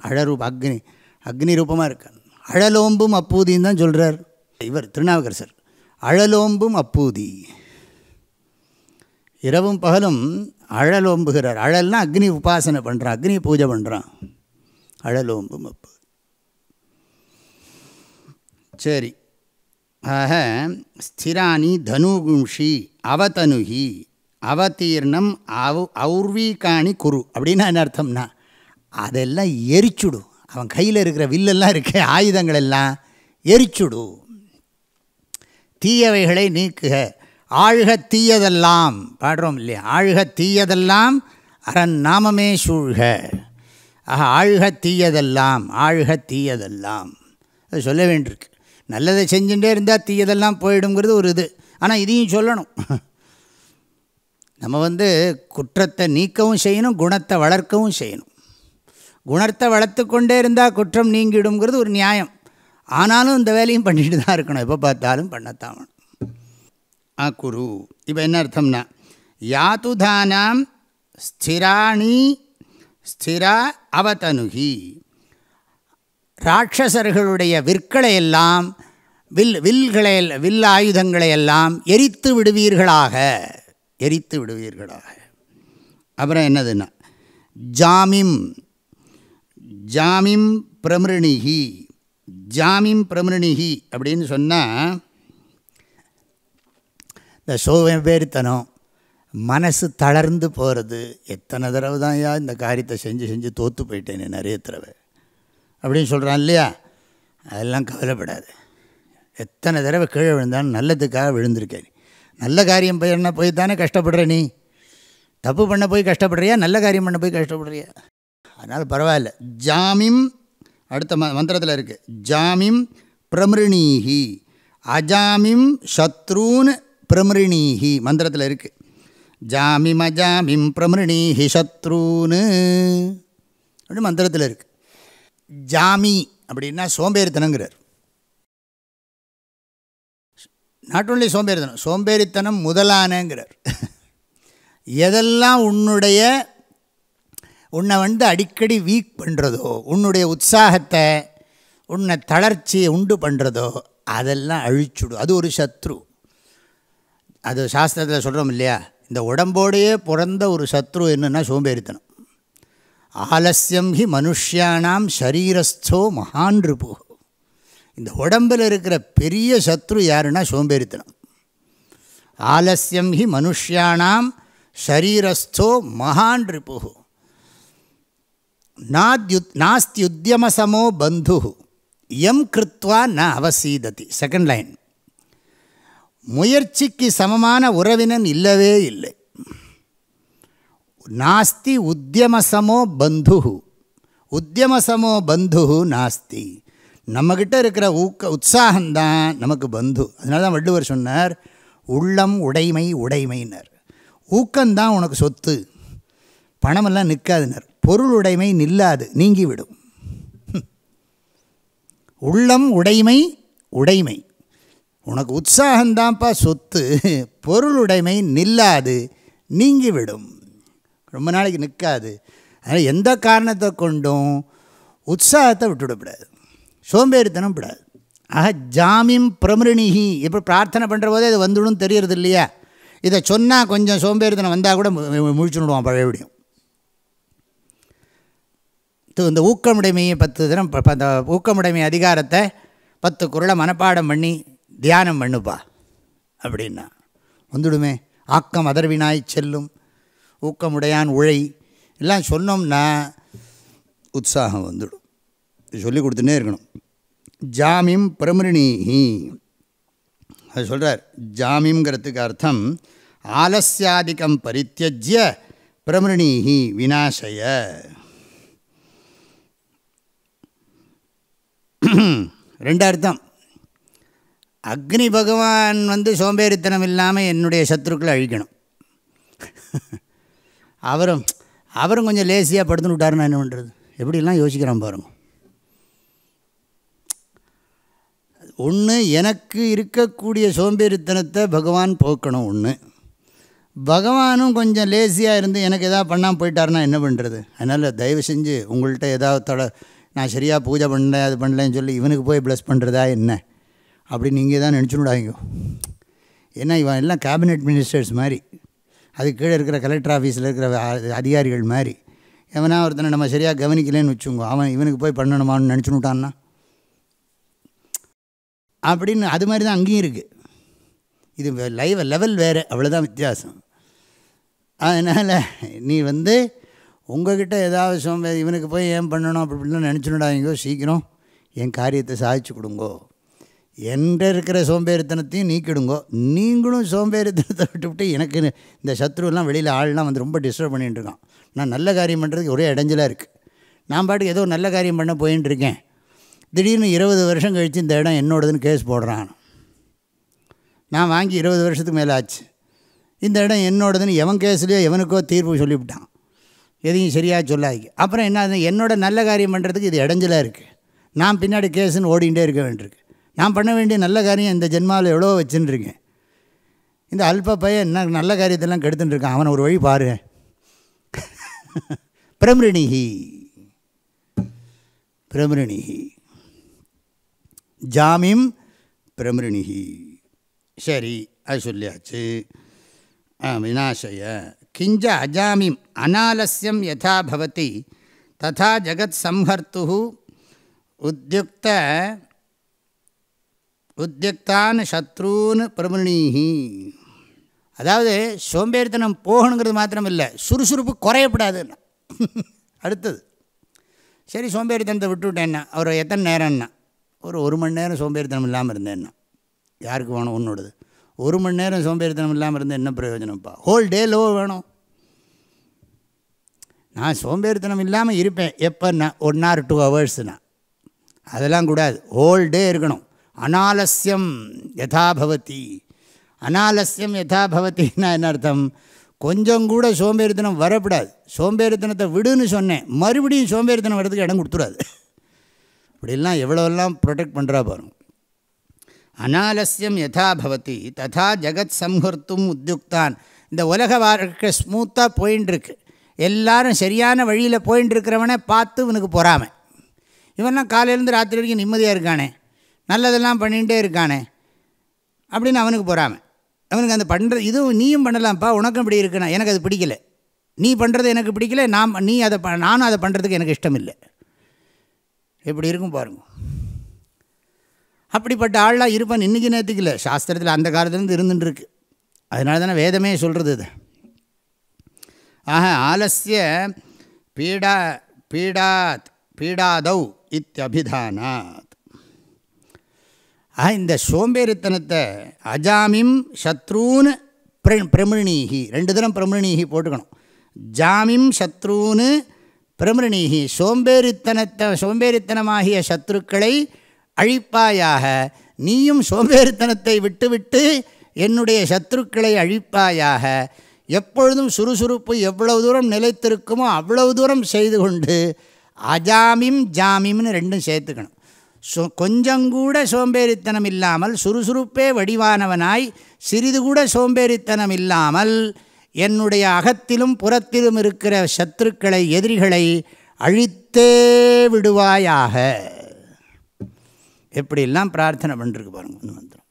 அழரூப அக்னி அக்னி ரூபமாக இருக்கான். அழலோம்பும் அப்பூதின்னு தான் சொல்கிறார் இவர் திருநாவுக்கரசர். அழலோம்பும் அப்பூதி. இரவும் பகலும் அழலோம்புகிறார். அழல்னால் அக்னி உபாசனை பண்ணுறான் அக்னி பூஜை பண்ணுறான் அழலோம்பு மப்பு சரி. ஆக ஸ்திராணி தனுகும்ஷி அவதனுகி அவதீர்ணம் அவ் ஔர்வீகாணி குரு. அப்படின்னா என்ன அர்த்தம்னா அதெல்லாம் எரிச்சுடும். அவன் கையில் இருக்கிற வில்லெல்லாம் இருக்க ஆயுதங்கள் எல்லாம் எரிச்சுடும். தீயவைகளை நீக்குக. ஆழ்க தீயதெல்லாம் பாடுறோம் இல்லையா? ஆழ்க தீயதெல்லாம் அரண் நாமமே சூழ்க. ஆக ஆழ்க தீயதெல்லாம் ஆழ்க தீயதெல்லாம். அது சொல்ல வேண்டியிருக்கு. நல்லதை செஞ்சுட்டே இருந்தால் தீயதெல்லாம் போயிடுங்கிறது ஒரு இது. ஆனால் இதையும் சொல்லணும். நம்ம வந்து குற்றத்தை நீக்கவும் செய்யணும் குணத்தை வளர்க்கவும் செய்யணும். குணத்தை வளர்த்து கொண்டே இருந்தால் குற்றம் நீங்கிடுங்கிறது ஒரு நியாயம். ஆனாலும் இந்த வேலையும் பண்ணிட்டு தான் இருக்கணும். எப்போ பார்த்தாலும் பண்ணத்தான் வேணும் குரு இப்போ என்ன அர்த்தம்னா யாத்துதானாம் ஸ்திராணி ஸ்திரா அவதனுகி. ராட்சசர்களுடைய விற்களை எல்லாம் வில் வில்களை வில் ஆயுதங்களை எல்லாம் எரித்து விடுவீர்களாக. எரித்து விடுவீர்களாக. அப்புறம் என்னதுன்னா ஜாமிம் ஜாமிம் பிரமிருணிகி. ஜாமிம் பிரமிருணிகி அப்படின்னு சொன்னால் இந்த சோம்பேறித்தனம் மனசு தளர்ந்து போகிறது எத்தனை தடவை தான் இந்த காரியத்தை செஞ்சு செஞ்சு தோற்று போயிட்டேன் நிறைய தடவை. அப்படின்னு சொல்கிறான் இல்லையா? அதெல்லாம் கவலைப்படாது. எத்தனை தடவை கீழே விழுந்தாலும் நல்லதுக்காக விழுந்திருக்கேன். நல்ல காரியம் பண்ண போய் தானே கஷ்டப்படுற நீ? தப்பு பண்ண போய் கஷ்டப்படுறியா? நல்ல காரியம் பண்ண போய் கஷ்டப்படுறியா? அதனால் பரவாயில்ல. ஜாமிம் அடுத்த ம மந்திரத்தில் இருக்குது ஜாமிம் பிரமிருணீஹி. அஜாமிம் சத்ரூன் பிரமிருணீஹி மந்திரத்தில் இருக்குது ஜாமி மஜாமிம் பிரமிருணீஹி சத்ரூன்னு அப்படி மந்திரத்தில் இருக்குது ஜாமி அப்படின்னா சோம்பேறித்தனங்கிறார். நாட் ஓன்லி சோம்பேறித்தனம் சோம்பேறித்தனம் முதலானங்கிறார். எதெல்லாம் உன்னுடைய உன்னை வந்து அடிக்கடி வீக் பண்ணுறதோ உன்னுடைய உற்சாகத்தை உன்னை தளர்ச்சியை உண்டு பண்ணுறதோ அதெல்லாம் அழிச்சுடும். அது ஒரு சத்ரு. அது சாஸ்திரத்தில் சொல்கிறோம் இல்லையா? இந்த உடம்போடையே பிறந்த ஒரு சத்ரு என்னென்னா சோம்பேறித்தனம். ஆலசியம் ஹி மனுஷியானாம் ஷரீரஸ்தோ மகான் ரிபு. இந்த உடம்பில் இருக்கிற பெரிய சத்ரு யாருன்னா சோம்பேறித்தனம். ஆலசியம் ஹி மனுஷியானாம் ஷரீரஸ்தோ மகான் ரிபு. நாத்யுத் நாஸ்தியுத்தியமசமோ பந்து எம் கிருத்வா ந அவசீததி. செகண்ட் லைன் முயற்சிக்கு சமமான உறவினன் இல்லவே இல்லை. நாஸ்தி உத்தியமசமோ பந்து உத்தியமசமோ பந்து நாஸ்தி. நம்மக்கிட்ட இருக்கிற ஊக்க உற்சாகம்தான் நமக்கு பந்து. அதனால தான் வள்ளுவர் சொன்னார் உள்ளம் உடைமை உடைமைனர் ஊக்கம்தான் உனக்கு சொத்து. பணமெல்லாம் நிற்காதுனர். பொருள் உடைமை நில்லாது நீங்கிவிடும். உள்ளம் உடைமை உடைமை. உனக்கு உற்சாகந்தான்ப்பா சொத்து. பொருளுடைமை நில்லாது நீங்கிவிடும். ரொம்ப நாளைக்கு நிற்காது அதனால் எந்த காரணத்தை கொண்டும் உற்சாகத்தை விட்டுவிடக்கூடாது சோம்பேறித்தனம் விடாது. ஆக ஜாமிம் பிரமிருணிகி இப்போ பிரார்த்தனை பண்ணுற போதே அது வந்துடும் தெரியறது இல்லையா? இதை சொன்னால் கொஞ்சம் சோம்பேறித்தனம் வந்தால் கூட முழிச்சுடுவான் பழையபடியும் இது இந்த ஊக்கமுடைமையை பத்து தினம் ப- ப- அந்த ஊக்கமுடைமை அதிகாரத்தை பத்து குரலை மனப்பாடம் பண்ணி தியானம் பண்ணுப்பா அப்படின்னா. வந்துடுமே. ஆக்கம் அதர்வினாய் செல்லும். ஊக்கமுடையான் உழை. எல்லாம் சொன்னோம்னா உற்சாகம் வந்துடும். சொல்லி கொடுத்துட்டே இருக்கணும். ஜாமிம் பிரமிருணீஹி. அது சொல்கிறார் ஜாமிங்கிறதுக்கு அர்த்தம் ஆலஸ்யாதிக்கம் பரித்தியஜ்ய பிரமிருணீஹி விநாசய. ரெண்டு அர்த்தம். அக்னி பகவான் வந்து சோம்பேறித்தனம் இல்லாமல் என்னுடைய சத்ருக்களை அழிக்கணும். அவரும் அவரும் கொஞ்சம் லேசியாக படுத்துன்னு விட்டாருன்னா என்ன பண்ணுறது எப்படிலாம் யோசிக்கிறான் பாருங்க. ஒன்று எனக்கு இருக்கக்கூடிய சோம்பேறித்தனத்தை பகவான் போக்கணும் ஒன்று பகவானும் கொஞ்சம் லேசியாக இருந்து எனக்கு எதாவது பண்ணாமல் போயிட்டாருன்னா என்ன பண்ணுறது அதனால் தயவு செஞ்சு உங்கள்கிட்ட ஏதாவது தொட நான் சரியாக பூஜை பண்ணல அது பண்ணலன்னு சொல்லி இவனுக்கு போய் ப்ளஸ் பண்ணுறதா என்ன? அப்படி நீங்கள் தான் நினச்சுடாங்க ஏன்னா இவன் எல்லாம் கேபினெட் மினிஸ்டர்ஸ் மாதிரி. அது கீழே இருக்கிற கலெக்டர் ஆஃபீஸில் இருக்கிற அதிகாரிகள் மாதிரி. எவனா ஒருத்தனை நம்ம சரியாக கவனிக்கலன்னு வச்சுக்கோ அவன் இவனுக்கு போய் பண்ணணுமான்னு நினச்சுனுட்டான்னா. அப்படின்னு அது மாதிரி தான் அங்கேயும் இருக்குது இது லைவ் லெவல் வேறு அவ்வளோதான் வித்தியாசம். அதனால் நீ வந்து உங்ககிட்ட ஏதாவது சோம்பே இவனுக்கு போய் ஏன் பண்ணணும் அப்படி இப்படிலாம் நினச்சுடாதீங்கோ சீக்கிரம் என் காரியத்தை சாதிச்சு கொடுங்கோ. என்ற இருக்கிற சோம்பேறித்தனத்தையும் நீக்கிடுங்கோ. நீங்களும் சோம்பேறித்தனத்தை விட்டுவிட்டு எனக்கு இந்த சத்ருலாம் வெளியில் ஆள்லாம் வந்து ரொம்ப டிஸ்டர்ப் பண்ணிட்டு இருக்கான் நான் நல்ல காரியம் பண்ணுறதுக்கு ஒரே இடைஞ்சலாக இருக்குது நான் பாட்டுக்கு ஏதோ நல்ல காரியம் பண்ண போயின்னு இருக்கேன் திடீர்னு இருபது வருஷம் கழித்து இந்த இடம் என்னோடதுன்னு கேஸ் போடுறான். நான் வாங்கி இருபது வருஷத்துக்கு மேலே ஆச்சு. இந்த இடம் என்னோடதுன்னு எவன் கேஸ்லையோ எவனுக்கோ தீர்ப்பு சொல்லிவிட்டான். எதையும் சரியாக சொல்லாதீங்க. அப்புறம் என்ன ஆகுது? என்னோட நல்ல காரியம் பண்ணுறதுக்கு இது இடைஞ்சலாக இருக்குது நான் பின்னாடி கேஸுன்னு ஓடிகிட்டே இருக்க வேண்டியிருக்கு. நான் பண்ண வேண்டிய நல்ல காரியம் இந்த ஜென்மாவில் எவ்வளோ வச்சுன்னு இந்த அல்ப பையன் என்ன நல்ல காரியத்தெல்லாம் கெடுத்துட்டு இருக்கான் அவனை ஒரு வழி பாரு. பிரமிருணிஹி. பிரமிருணிஹி. ஜாமிம் பிரமிருணிஹி. சரி அது சொல்லியாச்சு. ஆ, விநாசய. கிஞ்ச அஜாமிம் அனாலசியம் யதா பவதி. ததா ஜகத் சம்ஹர்த்து உத்யுக்த உத்தியக்தான் சத்ரூன் பிரமிருணீஹி அதாவது சோம்பேறித்தனம் போகணுங்கிறது மாத்திரம் இல்லை சுறுசுறுப்பு குறையப்படாதுன்னா அடுத்தது சரி சோம்பேறித்தனத்தை விட்டுவிட்டேன்னா அவர் எத்தனை நேரம்னா? ஒரு ஒரு மணி நேரம் சோம்பேறித்தனம் இல்லாமல் இருந்தேன்னா யாருக்கு வேணும்? உன்னோடது. ஒரு மணி நேரம் சோம்பேறித்தனம் இல்லாமல் இருந்தால் என்ன பிரயோஜனம்ப்பா? ஹோல் டே லோ வேணும். நான் சோம்பேறித்தனம் இல்லாமல் இருப்பேன். எப்போன்னா ஒன் ஆர் டூ ஹவர்ஸ்னா அதெல்லாம் கூடாது. ஹோல் டே இருக்கணும். அனாலசியம் யதாபவதி அனாலசியம் யதாபவத்தின்னா என்ன அர்த்தம்? கொஞ்சம் கூட சோம்பேறித்தனம் வரக்கூடாது சோம்பேறித்தனத்தை விடுன்னு சொன்னேன். மறுபடியும் சோம்பேறித்தனம் வர்றதுக்கு இடம் கொடுத்துடாது இப்படிலாம் எவ்வளோவெல்லாம் ப்ரொடெக்ட் பண்ணுறா பாருங்க. அனாலசியம் யதா பவதி. ததா ஜெகத் சம்ஹர்த்தும் உத்யுக்தான். இந்த உலக வாழ்க்கை ஸ்மூத்தாக போயின்னு இருக்கு எல்லாரும் சரியான வழியில் போயின்னு இருக்கிறவனை பார்த்து இவனுக்கு பொறாமை. இவன்லாம் காலையிலேருந்து ராத்திரி வரைக்கும் நிம்மதியாக இருக்கானே. நல்லதெல்லாம் பண்ணிகிட்டே இருக்கானே. அப்படின்னு அவனுக்கு பொறாமை. அவனுக்கு அந்த பண்ணுறது இதுவும் நீயும் பண்ணலாம்ப்பா உனக்கும் இப்படி இருக்குண்ணா எனக்கு அது பிடிக்கல. நீ பண்ணுறது எனக்கு பிடிக்கல நான் நீ அதை ப நானும் அதை பண்ணுறதுக்கு எனக்கு இஷ்டம் இல்லை எப்படி இருக்கும் பாருங்க. அப்படிப்பட்ட ஆள்லாம் இருப்பான் இன்றைக்கி நேற்றுக்கு இல்லை சாஸ்திரத்தில் அந்த காலத்துலேருந்து இருந்துட்டுருக்கு. அதனால தானே வேதமே சொல்கிறது இது. ஆக ஆலசிய பீடா பீடாத் பீடாதௌ இத்தியபிதானாத் ஆ இந்த சோம்பேறித்தனத்தை அஜாமிம் சத்ரூன் பிர பிரமிணீகி ரெண்டு தரம் பிரமிணீகி போட்டுக்கணும். ஜாமிம் சத்ரூன் பிரமிணீகி சோம்பேறித்தனத்தை சோம்பேறித்தனமாகிய சத்ருக்களை அழிப்பாயாக நீயும் சோம்பேறித்தனத்தை விட்டுவிட்டு என்னுடைய சத்ருக்களை அழிப்பாயாக எப்பொழுதும் சுறுசுறுப்பு எவ்வளவு தூரம் நிலைத்திருக்குமோ அவ்வளவு தூரம் செய்து கொண்டு அஜாமிம் ஜாமிம்னு ரெண்டும் சேர்த்துக்கணும். சோ கொஞ்சங்கூட சோம்பேறித்தனம் இல்லாமல் சுறுசுறுப்பே வடிவானவனாய் சிறிது கூட சோம்பேறித்தனம் இல்லாமல் என்னுடைய அகத்திலும் புறத்திலும் இருக்கிற சத்துருக்களை எதிரிகளை அழித்தே விடுவாயாக. எப்படிலாம் பிரார்த்தனை பண்ணிருக்கு பாருங்க இந்த மந்திரம்.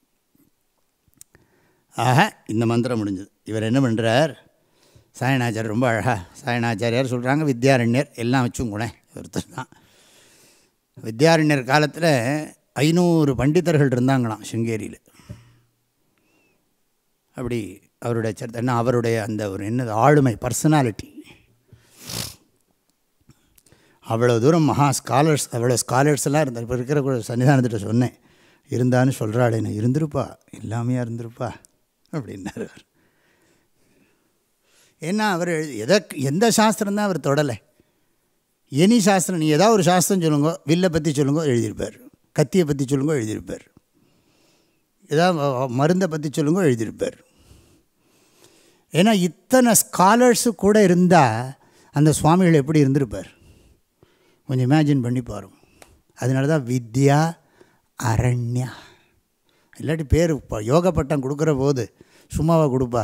ஆக இந்த மந்திரம் முடிஞ்சது. இவர் என்ன பண்ணுறார் சாயணாச்சாரியர் ரொம்ப அழகாக சாயணாச்சாரியார் சொல்கிறாங்க வித்யாரண்யர் எல்லாம் வச்சும் கூட ஒருத்தர் தான். வித்யாரண்யர் காலத்தில் ஐநூறு பண்டிதர்கள் இருந்தாங்களாம் சுங்கேரியில் அப்படி அவருடைய சரித்திரம் என்ன அவருடைய அந்த ஒரு என்னது ஆளுமை பர்சனாலிட்டி அவ்வளோ தூரம் மகா ஸ்காலர்ஸ் அவ்வளோ ஸ்காலர்ஸ் எல்லாம் இருந்தார் இப்போ இருக்கிற கூட சன்னிதானத்திட்ட சொன்னேன். இருந்தான்னு சொல்கிறாள் என்ன இருந்திருப்பா இல்லாமையாக இருந்திருப்பா அப்படின்னாரு ஏன்னா அவர் எதை எந்த சாஸ்திரம் தான் அவர் தொடலை. எனி சாஸ்திரம் நீ ஏதாவது ஒரு சாஸ்திரம் சொல்லுங்க வில்லை பற்றி சொல்லுங்க எழுதியிருப்பார். கத்தியை பற்றி சொல்லுங்க எழுதியிருப்பார். ஏதாவது மருந்தை பற்றி சொல்லுங்க எழுதியிருப்பார். ஏன்னா இத்தனை ஸ்காலர்ஸு கூட இருந்தால் அந்த சுவாமிகள் எப்படி இருந்திருப்பார்? கொஞ்சம் இமேஜின் பண்ணி பாருங்க. அதனால தான் வித்யா அரண்யா. இல்லாட்டி பேர் இப்போ யோக பட்டம் கொடுக்குற போது சும்மாவா கொடுப்பா?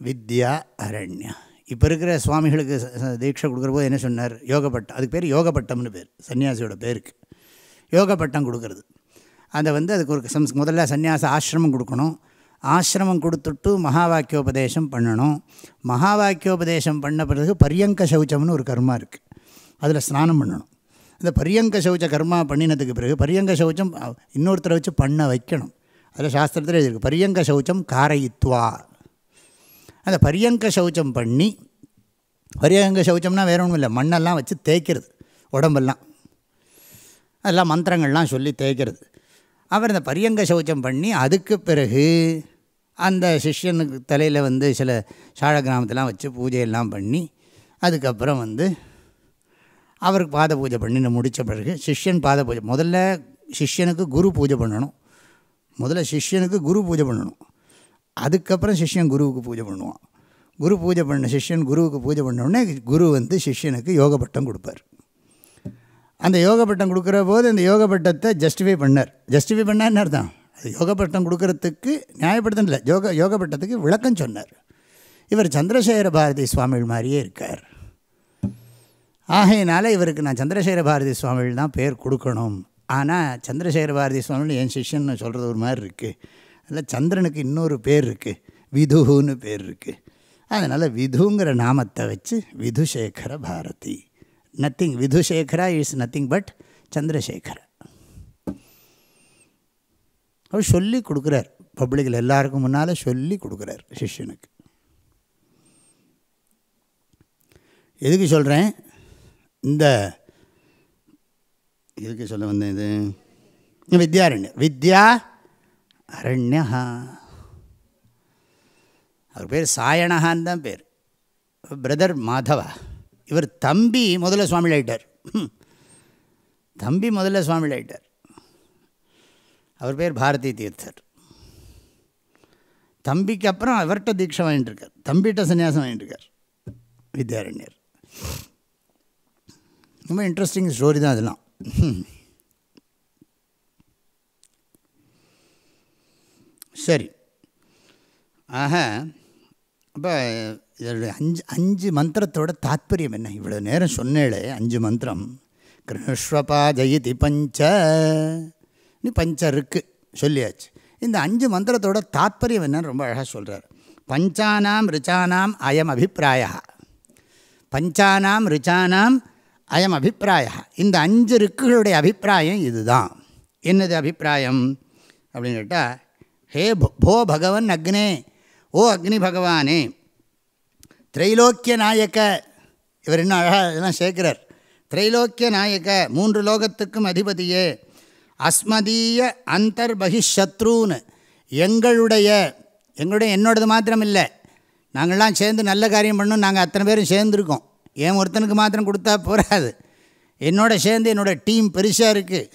வித்யா அரண்யா. இப்போ இருக்கிற சுவாமிகளுக்கு தீட்சை கொடுக்குற போது என்ன சொன்னார்? யோகப்பட்டம் அதுக்கு பேர் யோகப்பட்டம்னு பேர். சன்னியாசியோட பேருக்கு. யோக பட்டம் கொடுக்கறது. அதை வந்து அதுக்கு ஒரு சம்ஸ் முதல்ல சன்னியாச ஆசிரமம் கொடுக்கணும். ஆசிரமம் கொடுத்துட்டு மகா வாக்கியோபதேசம் பண்ணணும். மகா வாக்கியோபதேசம் பண்ண பிறகு பரியங்க சௌச்சம்னு ஒரு கர்மா இருக்குது அதில் ஸ்நானம் பண்ணணும். அந்த பரியங்க சௌச்ச கர்மா பண்ணினதுக்கு பிறகு பரியங்க சௌச்சம் இன்னொருத்தரை வச்சு பண்ண வைக்கணும். அதில் சாஸ்திரத்தில் இருக்குது பரியங்க சௌச்சம் காரயித்வா. அந்த பரியங்க சௌச்சம் பண்ணி பரியங்க சௌச்சம்னா வேற ஒன்றும் இல்லை மண்ணெல்லாம் வச்சு தேய்க்கிறது உடம்பெல்லாம். அதெல்லாம் மந்திரங்கள்லாம் சொல்லி தேய்க்கிறது. அவர் இந்த பரியங்க சௌச்சம் பண்ணி அதுக்கு பிறகு அந்த சிஷ்யனுக்கு தலையில் வந்து சில சாழ கிராமத்தெலாம் வச்சு பூஜையெல்லாம் பண்ணி அதுக்கப்புறம் வந்து அவருக்கு பாத பூஜை பண்ணி முடித்த பிறகு சிஷ்யன் பாத பூஜை முதல்ல சிஷ்யனுக்கு குரு பூஜை பண்ணணும். முதல்ல சிஷ்யனுக்கு குரு பூஜை பண்ணணும். அதுக்கப்புறம் சிஷ்யன் குருவுக்கு பூஜை பண்ணுவான். குரு பூஜை பண்ண சிஷ்யன் குருவுக்கு பூஜை பண்ண குரு வந்து சிஷ்யனுக்கு யோக பட்டம் கொடுப்பார். அந்த யோக பட்டம் கொடுக்குற போது அந்த யோக பட்டத்தை ஜஸ்டிஃபை பண்ணார். ஜஸ்டிஃபை பண்ணார் என்ன அர்த்தம்? அது யோக பட்டம் கொடுக்கறதுக்கு நியாயப்படுத்தல யோக யோக பட்டத்துக்கு விளக்கம் சொன்னார். இவர் சந்திரசேகர பாரதி சுவாமிகள் மாதிரியே இருக்கார். ஆகையினால இவருக்கு நான் சந்திரசேகர பாரதி சுவாமிகள் தான் பேர் கொடுக்கணும். ஆனால் சந்திரசேகர பாரதி சுவாமிகள் என் சிஷ்யன்னு சொல்கிறது ஒரு மாதிரி இருக்குது அதில் சந்திரனுக்கு இன்னொரு பேர் இருக்குது விதுன்னு பேர் இருக்குது அதனால் விதுங்கிற நாமத்தை வச்சு Vidhushekhara Bharati. Nothing Vidhushekhara is nothing but Chandrashekhara. அவர் சொல்லி கொடுக்குறார். பப்ளிக்கில் எல்லாருக்கும் முன்னால் சொல்லி கொடுக்குறார் சிஷ்யனுக்கு. எதுக்கு சொல்கிறேன் இந்த எதுக்கு சொல்ல வந்தேன் இது? வித்யாரண்யர். வித்யா அரண்யா அவர் பேர் சாயணகான் தான் பேர். பிரதர் மாதவா. இவர் தம்பி முதல்ல சுவாமிகள் ஆயிட்டார் ம். தம்பி முதல்ல சுவாமிகள் ஆயிட்டார் அவர் பேர் பாரதி தீர்த்தர். தம்பிக்கு அப்புறம் அவர்கிட்ட தீட்சை வாங்கிட்டுருக்கார் தம்பிகிட்ட சன்னியாசம் வாங்கிட்டு இருக்கார். வித்யாரண்யர். ரொம்ப இன்ட்ரெஸ்டிங் ஸ்டோரி தான் அதெல்லாம் சரி. ஆக அப்போ இதனுடைய அஞ்சு அஞ்சு மந்திரத்தோட தாத்பரியம் என்ன? இவ்வளோ நேரம் சொன்னேளே அஞ்சு மந்திரம். கிருஷ்ணஸ்வபாஜயிதி பஞ்ச. நீ பஞ்ச இருக்கு சொல்லியாச்சு. இந்த அஞ்சு மந்திரத்தோட தாத்பரியம் என்னன்னு ரொம்ப அழகாக சொல்கிறார் பஞ்சானாம் ரிச்சானாம் அயம் அபிப்பிராயா பஞ்சானாம் ரிச்சானாம் அயம் அபிப்பிராய இந்த அஞ்சு ருக்குகளுடைய அபிப்பிராயம் இதுதான். என்னது அபிப்பிராயம்? அப்படின்னு கேட்டால் ஹே போ- பகவன் அக்னே ஓ அக்னி பகவானே. திரைலோக்கிய நாயக்க இவர் இன்னும் அழகாக இதெல்லாம் சேர்க்கிறார். திரைலோக்கிய நாயக்க மூன்று லோகத்துக்கும் அதிபதியே. அஸ்மதீய அந்தர்பகிஷத்ரூன்னு எங்களுடைய எங்களுடைய என்னோடது மாத்திரம் இல்லை நாங்கள்லாம் சேர்ந்து நல்ல காரியம் பண்ணோம் நாங்கள் அத்தனை பேரும் சேர்ந்துருக்கோம். ஏன் ஒருத்தனுக்கு மாத்திரம் கொடுத்தா போகாது என்னோட சேர்ந்து என்னோட டீம் பெருசாக இருக்குது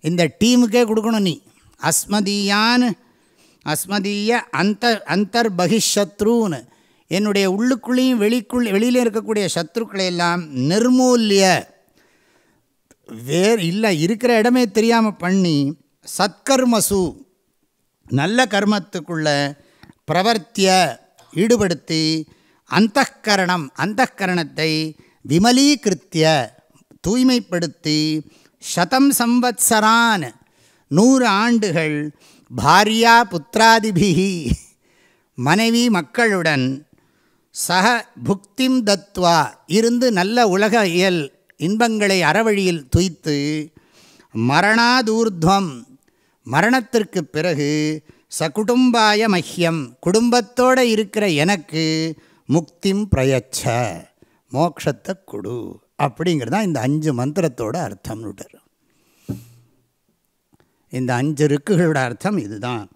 இந்த டீமுக்கே கொடுக்கணும் நீ. அஸ்மதியான் அஸ்மதீய அந்த அந்தர்பகிஷத்ரூன்னு என்னுடைய உள்ளுக்குள்ளேயும் வெளிக்குள் வெளியில் இருக்கக்கூடிய சத்ருக்களை எல்லாம் நிர்மூல்ய வேறு இல்லை இருக்கிற இடமே தெரியாமல் பண்ணி சத்கர்மசு நல்ல கர்மத்துக்குள்ள பிரவர்த்திய ஈடுபடுத்தி அந்தகரணம் அந்த கரணத்தை விமலீகிருத்திய தூய்மைப்படுத்தி சதம் சம்பத்சரான் நூறு ஆண்டுகள் பாரியா புத்திராதிபிகி மனைவி மக்களுடன் சக புக்திம் தத்வா இருந்து நல்ல உலக இயல் இன்பங்களை அறவழியில் துய்த்து மரணாதூர்துவம் மரணத்திற்கு பிறகு சகுடும்பாய மஹ்யம் குடும்பத்தோடு இருக்கிற எனக்கு முக்திம் பிரயச்ச மோக்ஷத்தை கொடு அப்படிங்கிறது தான் இந்த அஞ்சு மந்திரத்தோட அர்த்தம்னு விட்டார் இந்த அஞ்சு ருக்குகளோட அர்த்தம் இதுதான்.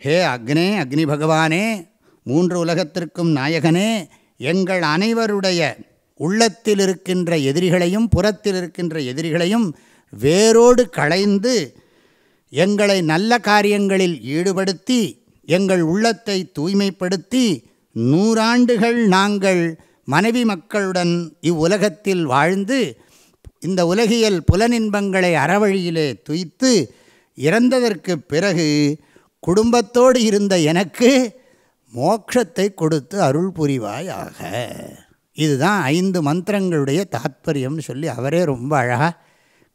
ஹே அக்னே அக்னி பகவானே மூன்று உலகத்திற்கும் நாயகனே எங்கள் அனைவருடைய உள்ளத்தில் இருக்கின்ற எதிரிகளையும் புறத்தில் இருக்கின்ற எதிரிகளையும் வேரோடு களைந்து எங்களை நல்ல காரியங்களில் ஈடுபடுத்தி எங்கள் உள்ளத்தை தூய்மைப்படுத்தி நூறாண்டுகள் நாங்கள் மனைவி மக்களுடன் இவ்வுலகத்தில் வாழ்ந்து இந்த உலகியல் புலனின்பங்களை அறவழியிலே துய்த்து இறந்ததற்கு பிறகு குடும்பத்தோடு இருந்த எனக்கு மோட்சத்தை கொடுத்து அருள் புரிவாயாக. இதுதான் ஐந்து மந்திரங்களுடைய தாத்பரியம்னு சொல்லி அவரே ரொம்ப அழகாக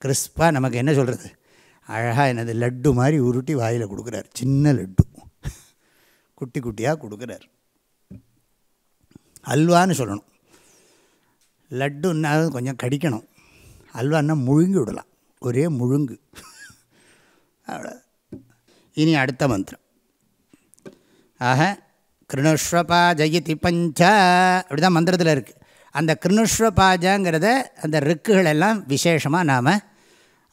கிறிஸ்பாக நமக்கு என்ன சொல்கிறது அழகாக எனது லட்டு மாதிரி உருட்டி வாயில் கொடுக்குறார். சின்ன லட்டு. குட்டி குட்டியாக கொடுக்குறார். அல்வான்னு சொல்லணும். லட்டுன்னா கொஞ்சம் கடிக்கணும். அல்வான்னா முழுங்கி விடலாம். ஒரே முழுங்கு. அவ்வளோ இனி அடுத்த மந்திரம் ஆக கிருணுஸ்வபாஜயிதி பஞ்சா அப்படி தான் மந்திரத்தில் இருக்குது அந்த கிருணுஷ்வபாஜங்கிறத அந்த ரிக்குகள் எல்லாம் விசேஷமாக நாம்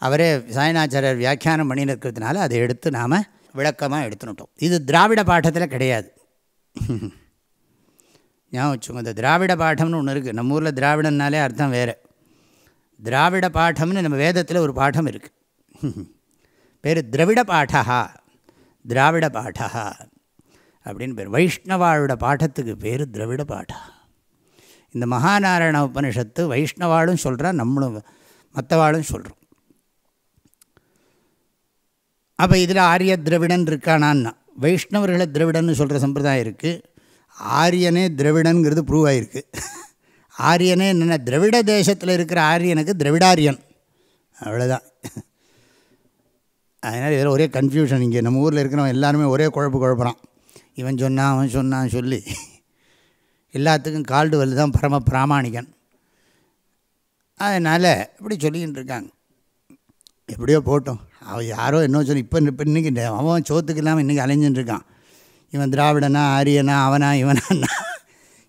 அவரே சாயனாச்சாரியர் வியாக்கியானம் பண்ணின்னு இருக்கிறதுனால அதை எடுத்து நாம் விளக்கமாக எடுத்துனுட்டோம் இது திராவிட பாட்டத்தில் கிடையாது ஞாபகம் வச்சுக்கோங்க இந்த திராவிட பாட்டம்னு ஒன்று இருக்குது நம்ம ஊரில் திராவிடன்னாலே அர்த்தம் வேறு திராவிட பாட்டம்னு நம்ம வேதத்தில் ஒரு பாடம் இருக்குது பேர் திரவிட பாடகா திராவிட பாடகா அப்படின்னு பேர். வைஷ்ணவாளோட பாடத்துக்கு பேர் திரவிட பாடா இந்த மகாநாராயண உபனிஷத்து வைஷ்ணவாளும் சொல்கிறா நம்மளும் மற்றவாளும் சொல்கிறோம் அப்போ இதில் ஆரிய திரவிடன் இருக்கானான்னா வைஷ்ணவர்களை திரவிடன்னு சொல்கிற சம்பிரதாயம் இருக்குது ஆரியனே திரவிடனுங்கிறது ப்ரூவ் ஆகிருக்கு ஆரியனே என்னென்ன திரவிட தேசத்தில் இருக்கிற ஆரியனுக்கு திரவிடாரியன். அவ்வளோதான் அதனால் இதில் ஒரே கன்ஃபியூஷன் இங்கே நம்ம ஊரில் இருக்கிறவன் எல்லாருமே ஒரே குழப்பு குழப்புறான். இவன் சொன்னான் அவன் சொன்னான் சொல்லி எல்லாத்துக்கும் கால்டு வல்லு தான் பரம பிராமணிகன். அதனால் இப்படி சொல்லிக்கிட்டு இருக்காங்க. எப்படியோ போட்டோம். அவன் யாரோ என்ன சொல்லி இப்போ இப்போ இன்றைக்கி அவன் சோத்துக்கு இல்லாமல் இன்றைக்கி அலைஞ்சின்னு இருக்கான். இவன் திராவிடனா ஆரியனா அவனா இவனா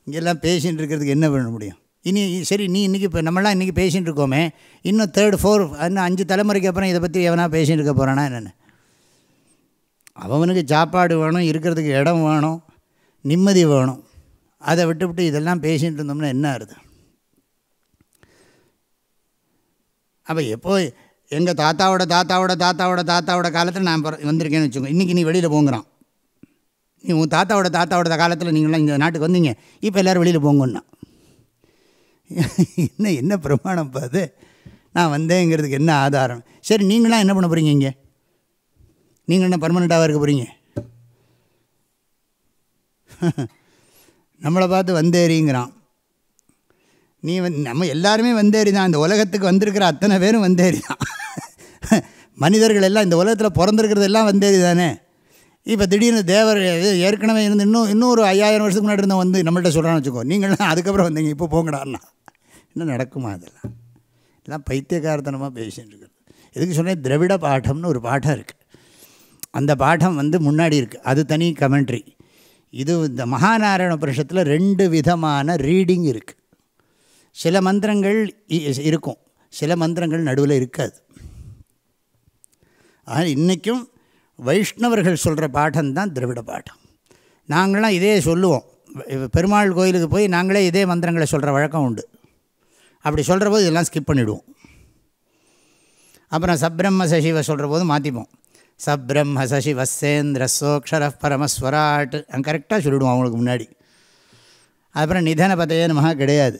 இங்கெல்லாம் பேசின்னு இருக்கிறதுக்கு என்ன பண்ண முடியும்? இனி சரி நீ இன்றைக்கி இப்போ நம்மளாம் இன்றைக்கி பேசிகிட்டு இருக்கோமே இன்னும் தேர்ட் ஃபோர் இன்னும் அஞ்சு தலைமுறைக்கு அப்புறம் இதை பற்றி எவனா பேசிகிட்டு இருக்க போகிறானா என்னென்னு? அவனுக்கு சாப்பாடு வேணும் இருக்கிறதுக்கு இடம் வேணும் நிம்மதி வேணும். அதை விட்டுவிட்டு இதெல்லாம் பேசிகிட்டு இருந்தோம்னா என்ன ஆகுது அப்போ எப்போ எங்கள் தாத்தாவோட தாத்தாவோட தாத்தாவோட தாத்தாவோட காலத்தில் நான் வந்திருக்கேன்னு வச்சுக்கோங்க இன்றைக்கி நீ வெளியில் போங்கிறான். நீ உன் தாத்தாவோட தாத்தாவோட காலத்தில் நீங்களாம் இந்த நாட்டுக்கு வந்தீங்க இப்போ எல்லோரும் வெளியில் போங்கன்னா என்ன என்ன பிரமாணம் அது? நான் வந்தேங்கிறதுக்கு என்ன ஆதாரம்? சரி நீங்களாம் என்ன பண்ண போகிறீங்க இங்கே? நீங்கள் என்ன பர்மனெண்ட்டாக இருக்க போகிறீங்க நம்மளை பார்த்து வந்தேரிங்கிறான் நீ வந்து நம்ம எல்லாருமே வந்தேறி தான் இந்த உலகத்துக்கு வந்திருக்கிற அத்தனை பேரும் வந்தேறி தான் மனிதர்கள் எல்லாம் இந்த உலகத்தில் பிறந்திருக்கிறது எல்லாம் வந்தேறி தானே இப்போ திடீர்னு தேவர் ஏற்கனவே இருந்து இன்னும் இன்னும் ஒரு ஐயாயிரம் வருஷத்துக்கு முன்னாடி இருந்தால் வந்து நம்மள்கிட்ட சொல்கிறான்னு வச்சுக்கோ. நீங்களாம் அதுக்கப்புறம் வந்தீங்க. இப்போ போங்கடான்னா இன்னும் நடக்குமா அதெல்லாம்? எல்லாம் பைத்தியகார்த்தனமாக பேசின்னு இருக்கிறது எதுக்கு சொன்னேன்? திரவிட பாடம்னு ஒரு பாடம் இருக்குது அந்த பாடம் வந்து முன்னாடி இருக்குது அது தனி கமெண்ட்ரி இது இந்த மகாநாராயண புருஷத்தில் ரெண்டு விதமான ரீடிங் இருக்குது சில மந்திரங்கள் இருக்கும். சில மந்திரங்கள் நடுவில் இருக்காது. ஆனால் இன்றைக்கும் வைஷ்ணவர்கள் சொல்கிற பாடம்தான் திரவிட திராவிட பாடம் நாங்களாம் இதே சொல்லுவோம். பெருமாள் கோயிலுக்கு போய் நாங்களே இதே மந்திரங்களை சொல்கிற வழக்கம் உண்டு. அப்படி சொல்கிற போது இதெல்லாம் ஸ்கிப் பண்ணிவிடுவோம் அப்புறம் சப்ரம்ம சசிவ சொல்கிற போது மாற்றிப்போம் சப்ரம்ம சசிவசேந்திர சோக்ஷர பரமஸ்வராட். அங்கே கரெக்டாக சொல்லிவிடுவோம் அவங்களுக்கு முன்னாடி. அப்புறம் நிதன பதையே நமக்கு கிடையாது.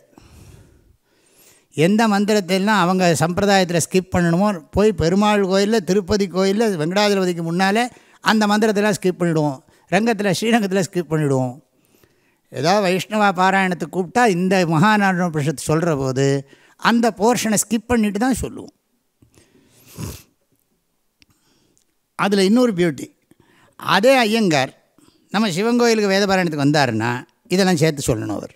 எந்த மந்திரத்திலாம் அவங்க சம்பிரதாயத்தில் ஸ்கிப் பண்ணணுமோ போய் பெருமாள் கோயிலில் திருப்பதி கோயிலில் வெங்கடாதிபதிக்கு முன்னாலே அந்த மந்திரத்தெல்லாம் ஸ்கிப் பண்ணிவிடுவோம் ரங்கத்தில் ஸ்ரீரங்கத்தில் ஸ்கிப் பண்ணிவிடுவோம் ஏதாவது வைஷ்ணவா பாராயணத்துக்கு கூப்பிட்டா இந்த மகாநாராயண உபனிஷத்து சொல்கிற போது அந்த போர்ஷனை ஸ்கிப் பண்ணிட்டு தான் சொல்லுவோம். அதில் இன்னொரு பியூட்டி அதே ஐயங்கார் நம்ம சிவன் கோயிலுக்கு வேதபாராயணத்துக்கு வந்தாருன்னா இதெல்லாம் சேர்த்து சொல்லணும் அவர்.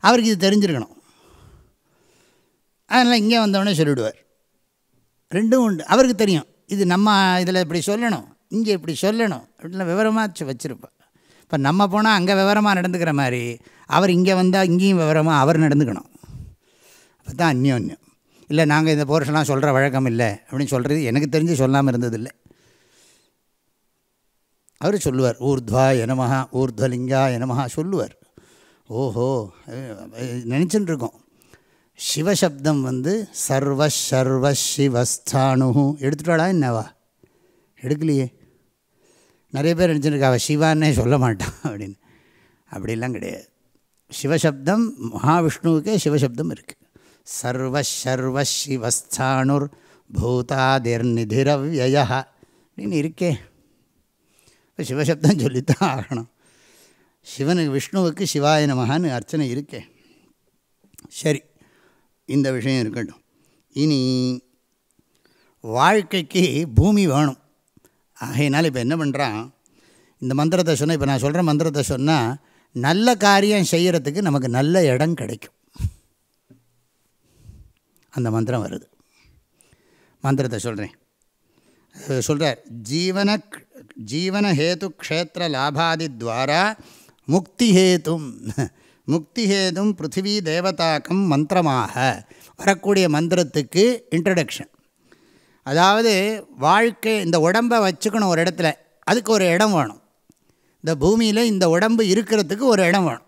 அவருக்கு இது தெரிஞ்சிருக்கணும். அதனால் இங்கே வந்தவொடனே சொல்லிவிடுவார் ரெண்டும் உண்டு. அவருக்கு தெரியும். இது நம்ம இதில் இப்படி சொல்லணும். இங்கே இப்படி சொல்லணும் அப்படின்லாம் விவரமாக வச்சுருப்பா. இப்போ நம்ம போனால் அங்கே விவரமாக நடந்துக்கிற மாதிரி அவர் இங்கே வந்தால் இங்கேயும் விவரமாக அவர் நடந்துக்கணும். அப்போ தான் அந்யோன்யம். இல்லை நாங்கள் இந்த போர்ஷன்லாம் சொல்கிற வழக்கம் இல்லை அப்படின்னு சொல்கிறது எனக்கு தெரிஞ்சு சொல்லாமல் இருந்ததில்லை. அவர் சொல்லுவார் ஊர்த்வா எனமஹா ஊர்த்வலிங்கா எனமஹா சொல்லுவார். ஓஹோ நினச்சின்னு இருக்கோம் சிவசப்தம் வந்து சர்வ சர்வ சிவஸ்தானு எடுத்துட்டாளா என்னவா? எடுக்கலையே. நிறைய பேர் நினச்சிருக்கா அவள் சிவான்னே சொல்ல மாட்டான் அப்படின்னு. அப்படிலாம் கிடையாது. சிவசப்தம் மகாவிஷ்ணுவுக்கே சிவசப்தம் இருக்குது சர்வ சர்வ சிவஸ்தானுர் பூதாதிர் நிதிரவ்யய அப்படின்னு இருக்கே. இப்போ சிவசப்தம் சொல்லித்தான் ஆகணும். சிவனுக்கு விஷ்ணுவுக்கு சிவாய நமகான்னு அர்ச்சனை இருக்கே. சரி இந்த விஷயம் இருக்கட்டும். இனி வாழ்க்கைக்கு பூமி வேணும். ஆகையினால் இப்போ என்ன பண்ணுறான் இந்த மந்திரத்தை சொன்னால் இப்போ நான் சொல்கிற மந்திரத்தை சொன்னால் நல்ல காரியம் செய்கிறதுக்கு நமக்கு நல்ல இடம் கிடைக்கும். அந்த மந்திரம் வருது. மந்திரத்தை சொல்கிறேன் சொல்கிறார் ஜீவன ஜீவன ஹேத்து க்ஷேத்திர லாபாதி துவாரா முக்தி ஹேத்தும் முக்தி ஹேதும் பிருத்திவி தேவதாக்கம் மந்திரமாக வரக்கூடிய மந்திரத்துக்கு இன்ட்ரடக்ஷன் அதாவது வாழ்க்கை இந்த உடம்பை வச்சுக்கணும் ஒரு இடத்துல. அதுக்கு ஒரு இடம் வேணும். இந்த பூமியில் இந்த உடம்பு இருக்கிறதுக்கு ஒரு இடம் வேணும்.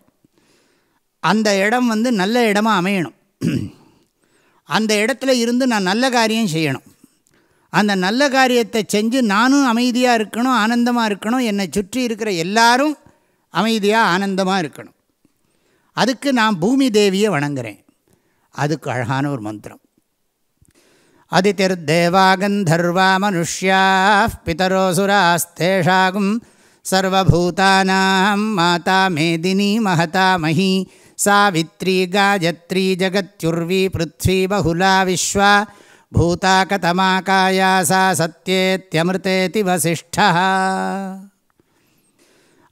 அந்த இடம் வந்து நல்ல இடமா அமையணும். அந்த இடத்துல இருந்து நான் நல்ல காரியம் செய்யணும். அந்த நல்ல காரியத்தை செஞ்சு நானும் அமைதியாக இருக்கணும் ஆனந்தமாக இருக்கணும். என்னை சுற்றி இருக்கிற எல்லாரும் அமைதியாக ஆனந்தமாக இருக்கணும். அதுக்கு நான் பூமி தேவியை வணங்குறேன். அதுக்கு அழகான ஒரு மந்திரம். अदितिर्देवागन्धर्वामनुष्याः पितरोऽसुरास्थेषागुं सर्वभूतानां माता मेदिनी महता मही सावित्री गायत्री जगत्युर्वी पृथ्वी बहुला विश्वा भूताकतमाकाया सा सत्येत्यमृतेति वसिष्ठः।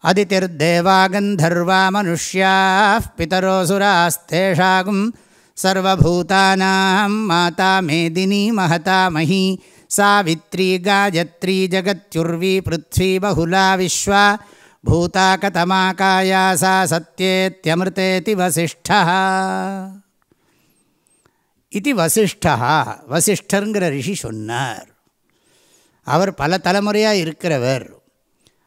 अदितिर्देवागन्धर्वा मनुष्याः पितरोऽसुरास्थेषागुम् பிதரோசுராஸ்தேஷாகும் சர்வூதானாம் மாதா மேதினி மகதா மகி சாவித்ரி காயத்ரி ஜகத்யுர்வி பிருத்வி பகுலா விஸ்வா பூதா கதமாகாயா சா சத்யேத்யமிருத்தேதி வசிஷ்டா இது வசிஷ்டா வசிஷ்டருங்கிற ரிஷி சொன்னார். அவர் பல தலைமுறையாக இருக்கிறவர்.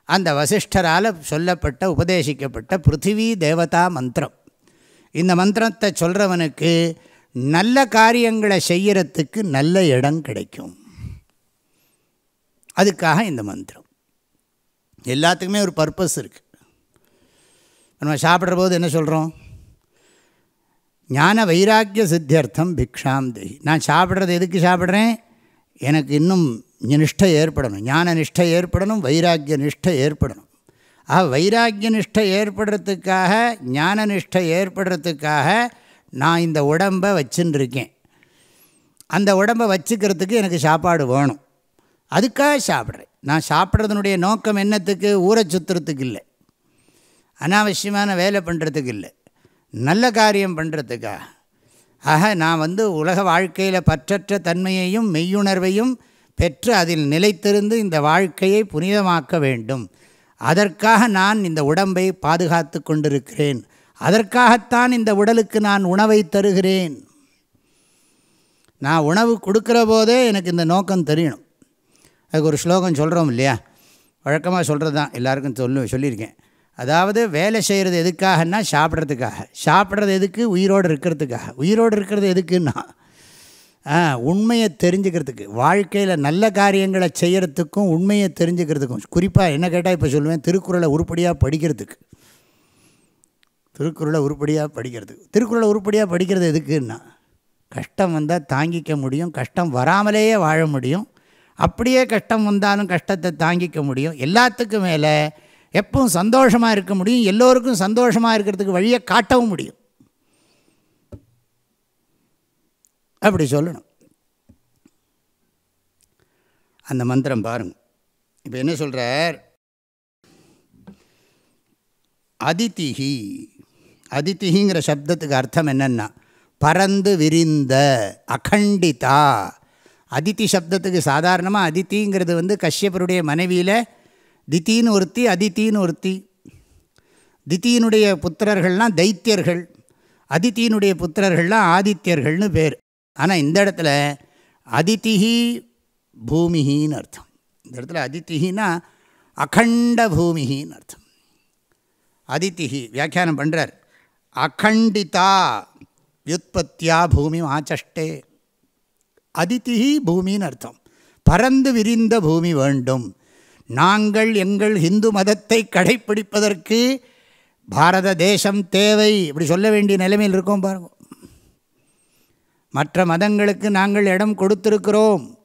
அந்த வசிஷ்டரால் சொல்லப்பட்ட உபதேசிக்கப்பட்ட பிருத்திவி தேவதா மந்திரம். இந்த மந்திரத்தை சொல்கிறவனுக்கு நல்ல காரியங்களை செய்கிறதுக்கு நல்ல இடம் கிடைக்கும். அதுக்காக இந்த மந்திரம். எல்லாத்துக்குமே ஒரு பர்பஸ் இருக்குது நம்ம சாப்பிட்ற போது என்ன சொல்கிறோம் ஞான வைராக்கிய சித்தியர்த்தம் பிக்ஷாம் தேகி நான் சாப்பிட்றது எதுக்கு சாப்பிட்றேன்? எனக்கு இன்னும் நிஷ்டை ஏற்படணும். ஞான நிஷ்டை ஏற்படணும் வைராக்கிய நிஷ்டை ஏற்படணும். ஆக வைராக்கிய நிஷ்டை ஏற்படுறதுக்காக ஞான நிஷ்டை ஏற்படுறதுக்காக நான் இந்த உடம்பை வச்சுன்னு அந்த உடம்பை வச்சுக்கிறதுக்கு எனக்கு சாப்பாடு வேணும். அதுக்காக சாப்பிட்றேன். நான் சாப்பிட்றதுனுடைய நோக்கம் என்னத்துக்கு? ஊரை சுற்றுறதுக்கு இல்லை. அனாவசியமான வேலை பண்ணுறதுக்கு இல்லை. நல்ல காரியம் பண்ணுறதுக்காக ஆக நான் வந்து உலக வாழ்க்கையில் பற்றற்ற தன்மையையும் மெய்யுணர்வையும் பெற்று அதில் நிலைத்திருந்து இந்த வாழ்க்கையை புனிதமாக்க வேண்டும். அதற்காக நான் இந்த உடம்பை பாதுகாத்து கொண்டிருக்கிறேன். அதற்காகத்தான் இந்த உடலுக்கு நான் உணவை தருகிறேன். நான் உணவு கொடுக்குற போதே எனக்கு இந்த நோக்கம் தெரியணும். அதுக்கு ஒரு ஸ்லோகம் சொல்கிறோம் இல்லையா? வழக்கமாக சொல்கிறது தான் எல்லாருக்கும் சொல்லு சொல்லியிருக்கேன். அதாவது வேலை செய்கிறது எதுக்காகன்னா சாப்பிட்றதுக்காக. சாப்பிட்றது எதுக்கு? உயிரோடு இருக்கிறதுக்காக. உயிரோடு இருக்கிறது எதுக்குன்னா உண்மையை தெரிஞ்சுக்கிறதுக்கு வாழ்க்கையில் நல்ல காரியங்களை செய்கிறதுக்கும் உண்மையை தெரிஞ்சுக்கிறதுக்கும் குறிப்பாக என்ன கேட்டால் இப்போ சொல்லுவேன் திருக்குறளை உருப்படியாக படிக்கிறதுக்கு. திருக்குறளை உருப்படியாக படிக்கிறதுக்கு திருக்குறளை உருப்படியாக படிக்கிறது எதுக்குன்னா கஷ்டம் வந்தால் தாங்கிக்க முடியும் கஷ்டம் வராமலேயே வாழ முடியும். அப்படியே கஷ்டம் வந்தாலும் கஷ்டத்தை தாங்கிக்க முடியும். எல்லாத்துக்கும் மேலே எப்பவும் சந்தோஷமாக இருக்க முடியும் எல்லோருக்கும் சந்தோஷமாக இருக்கிறதுக்கு வழியை காட்டவும் முடியும். அப்படி சொல்லணும். அந்த மந்திரம் பாருங்க. இப்போ என்ன சொல்கிறார் அதிதிஹி. அதிதிஹிங்கிற சப்தத்துக்கு அர்த்தம் என்னென்னா பறந்து விரிந்த அகண்டிதா. அதித்தி சப்தத்துக்கு சாதாரணமாக அதித்திங்கிறது வந்து கஷ்யப்பருடைய மனைவியில் தித்தின்னு ஒருத்தி அதித்தின்னு ஒருத்தி. தித்தியினுடைய புத்திரர்கள்லாம் தைத்தியர்கள். அதித்தியினுடைய புத்திரர்கள்லாம் ஆதித்யர்கள்னு பேர். ஆனால் இந்த இடத்துல அதித்திஹி பூமிஹின்னு அர்த்தம். இந்த இடத்துல அதித்திஹின்னா அகண்ட பூமிஹின்னு அர்த்தம். அதித்திஹி வியாக்கியானம் பண்ணுறார் அகண்டிதா வியுற்பத்தியா பூமி ஆச்சஷ்டே. அதித்திஹி பூமின்னு அர்த்தம். பறந்து விரிந்த பூமி வேண்டும். நாங்கள் எங்கள் இந்து மதத்தை கடைப்பிடிப்பதற்கு பாரத தேசம் தேவை. இப்படி சொல்ல வேண்டிய நிலைமையில் இருக்கோம் பாருங்கள் மற்ற மதங்களுக்கு நாங்கள் இடம் கொடுத்திருக்கிறோம்.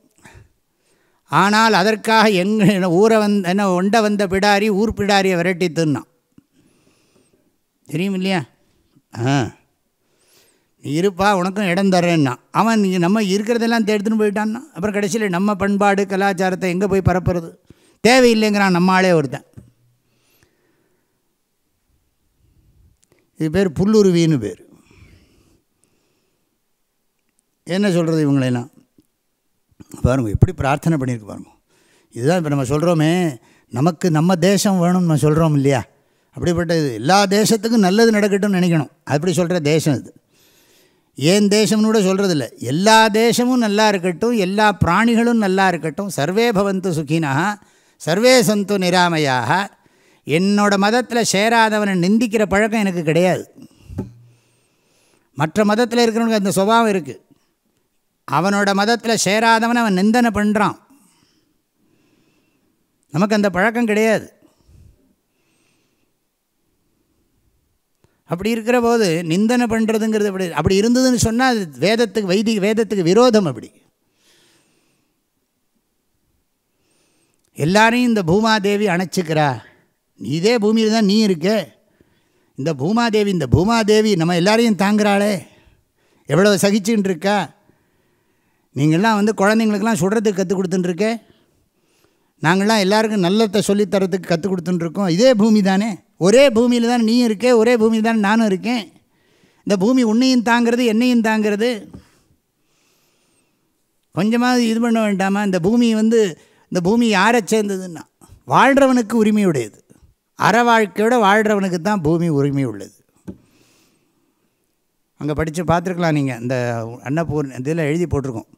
ஆனால் அதற்காக எங்கள் ஊரை வந்த என்ன ஒண்டை வந்த பிடாரி ஊர் பிடாரியை விரட்டி தின்னான். தெரியும் இல்லையா? ஆ. நீ இருப்பா உனக்கும் இடம் தர்றேன்னா. அவன் நீ நம்ம இருக்கிறதெல்லாம் தேடுத்துன்னு போயிட்டான்னா. அப்புறம் கடைசியில் நம்ம பண்பாடு கலாச்சாரத்தை எங்கே போய் பரப்புறது? தேவையில்லைங்கிறான் நம்ம ஆளே ஒருத்தன். இது பேர் புல்லுருவின்னு பேர். என்ன சொல்கிறது இவங்களெல்லாம்? பாருங்க எப்படி பிரார்த்தனை பண்ணியிருக்கு பாருங்க. இதுதான் இப்போ நம்ம சொல்கிறோமே நமக்கு நம்ம தேசம் வேணும்னு நம்ம சொல்கிறோம் இல்லையா? அப்படிப்பட்ட இது எல்லா தேசத்துக்கும் நல்லது நடக்கட்டும்னு நினைக்கணும். அப்படி சொல்கிற தேசம் இது. ஏன் தேசம்னு கூட சொல்கிறதில்ல எல்லா தேசமும் நல்லா இருக்கட்டும் எல்லா பிராணிகளும் நல்லா இருக்கட்டும். சர்வே பவந்து சுகினா சர்வே சந்து நிராமையாக என்னோட மதத்தில் சேராதவனை நிந்திக்கிற பழக்கம் எனக்கு கிடையாது. மற்ற மதத்தில் இருக்கிறவனுக்கு அந்த சுபாவம் இருக்குது அவனோட மதத்தில் சேராதவன் அவன் நிந்தனை பண்ணுறான் நமக்கு அந்த பழக்கம் கிடையாது. அப்படி இருக்கிற போது நிந்தனை பண்ணுறதுங்கிறது அப்படி அப்படி இருந்ததுன்னு சொன்னால் அது வேதத்துக்கு வைதிக வேதத்துக்கு விரோதம் அப்படி. எல்லாரையும் இந்த பூமாதேவி அணைச்சிக்கிறா. இதே பூமியில் தான் நீ இருக்க. இந்த பூமாதேவி இந்த பூமாதேவி நம்ம எல்லாரையும் தாங்குறாளே. எவ்வளோ சகிச்சுன்னு இருக்கா? நீங்கள்லாம் வந்து குழந்தைங்களுக்கெல்லாம் சுடுறதுக்கு கற்றுக் கொடுத்துட்டுருக்கே. நாங்கள்லாம் எல்லாருக்கும் நல்லத்தை சொல்லித்தரத்துக்கு கற்றுக் கொடுத்துட்டுருக்கோம். இதே பூமி தானே. ஒரே பூமியில் தான் நீயும் இருக்கே ஒரே பூமியில் தான் நானும் இருக்கேன். இந்த பூமி உன்னையும் தாங்கிறது என்னையும் தாங்கிறது. கொஞ்சமாவது இது பண்ண வேண்டாமா? இந்த பூமி வந்து இந்த பூமி யாரை சேர்ந்ததுன்னா வாழ்கிறவனுக்கு உரிமையுடையது. அற வாழ்க்கையோட வாழ்கிறவனுக்கு தான் பூமி உரிமை உள்ளது அங்கே படித்து பார்த்துருக்கலாம் நீங்கள் இந்த அன்னபூர் இதில் எழுதி போட்டிருக்கோம்.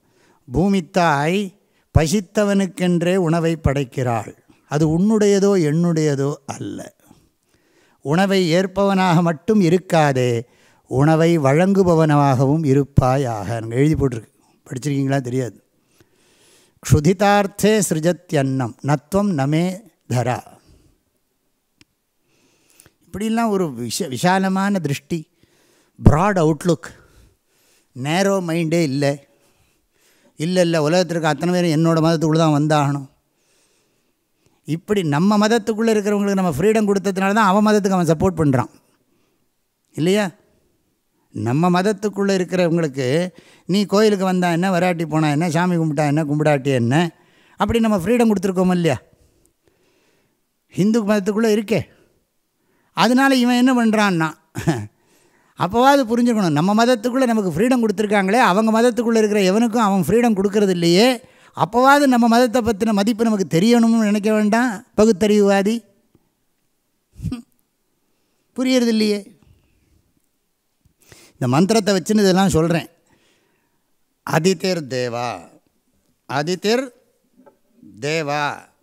பூமித்தாய் பசித்தவனுக்கென்றே உணவை படைக்கிறாள். அது உன்னுடையதோ என்னுடையதோ அல்ல. உணவை ஏற்பவனாக மட்டும் இருக்காதே உணவை வழங்குபவனாகவும் இருப்பாயாக. அங்கே எழுதி போட்டிருக்கு. படிச்சிருக்கீங்களா? தெரியாது. க்ஷுதிதார்த்தே சிருஜத்யன்னம் நத்வம் நமே தரா. இப்படிலாம் ஒரு விஷ விஷாலமான திருஷ்டி. ப்ராட் அவுட்லுக் நேரோ மைண்டே இல்லை. இல்லை இல்லை உலகத்திற்கு அத்தனை பேரும் என்னோடய மதத்துக்குள்ளே தான் வந்தாகணும். இப்படி நம்ம மதத்துக்குள்ளே இருக்கிறவங்களுக்கு நம்ம ஃப்ரீடம் கொடுத்ததுனால தான் அவன் மதத்துக்கு அவன் சப்போர்ட் பண்ணுறான் இல்லையா? நம்ம மதத்துக்குள்ளே இருக்கிறவங்களுக்கு நீ கோயிலுக்கு வந்தா என்ன வராட்டி போனா என்ன சாமி கும்பிட்டா என்ன கும்பிடாட்டி என்ன? அப்படி நம்ம ஃப்ரீடம் கொடுத்துருக்கோம் இல்லையா? ஹிந்து மதத்துக்குள்ளே இருக்கே. அதனால் இவன் என்ன பண்ணுறான்னா அப்போவாது புரிஞ்சுக்கணும். நம்ம மதத்துக்குள்ளே நமக்கு ஃப்ரீடம் கொடுத்துருக்காங்களே அவங்க மதத்துக்குள்ளே இருக்கிற எவனுக்கும் அவன் ஃப்ரீடம் கொடுக்கறது இல்லையே அப்போவாது நம்ம மதத்தை பற்றின மதிப்பு நமக்கு தெரியணும்னு நினைக்க வேண்டாம். பகுத்தறிவுவாதி. புரியறது இல்லையே இந்த மந்திரத்தை வச்சுன்னு இதெல்லாம் சொல்கிறேன் அதிதிர் தேவா அதிதிர் தேவா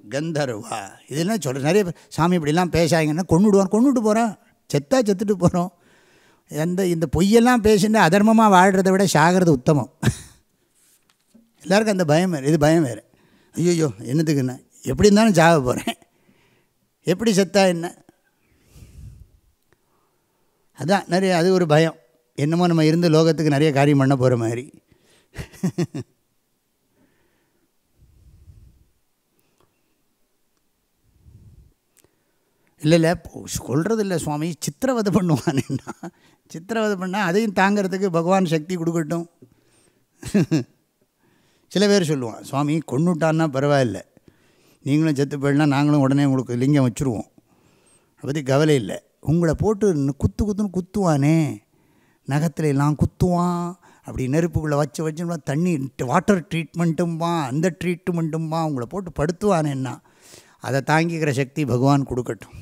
கந்தர்வா. இதெல்லாம் சொல்கிறேன் நிறைய சாமி இப்படிலாம் பேசாங்கன்னா கொண்டுடுவான் கொண்டுட்டு போகிறான் செத்தா செத்துட்டு போகிறோம் எந்த இந்த பொய்யெல்லாம் பேசிட்டு அதர்மமாக வாழ்கிறத விட சாகிறது உத்தமம். எல்லாருக்கும் அந்த பயம் வேறு இது பயம் வேறு. ஐயோ என்ன? எப்படி இருந்தாலும் சாக போகிறேன் எப்படி செத்தா என்ன? அதான் நிறைய அது ஒரு பயம். என்னமோ நம்ம இருந்து லோகத்துக்கு நிறைய காரியம் பண்ண போகிற மாதிரி. இல்லை இல்லை சொல்கிறது இல்லை சுவாமி. சித்திரவதை என்ன சித்திரவதை பண்ணால் அதையும் தாங்கிறதுக்கு பகவான் சக்தி கொடுக்கட்டும். சில பேர் சொல்லுவான் சுவாமி கொண்டுட்டான்னா பரவாயில்ல. நீங்களும் செத்து போயிடனா நாங்களும் உடனே உங்களுக்கு லிங்கம் வச்சுருவோம். அதை பற்றி கவலை இல்லை. உங்களை போட்டு குத்து குத்துன்னு குத்துவானே. நகத்தில் எல்லாம் குத்துவான். அப்படி நெருப்புக்குள்ளே வச்சு வச்சு தண்ணி வாட்டர் ட்ரீட்மெண்ட்டும்பா அந்த ட்ரீட்மெண்ட்டும்பா உங்களை போட்டு படுத்துவானேன்னா அதை தாங்கிக்கிற சக்தி பகவான் கொடுக்கட்டும்.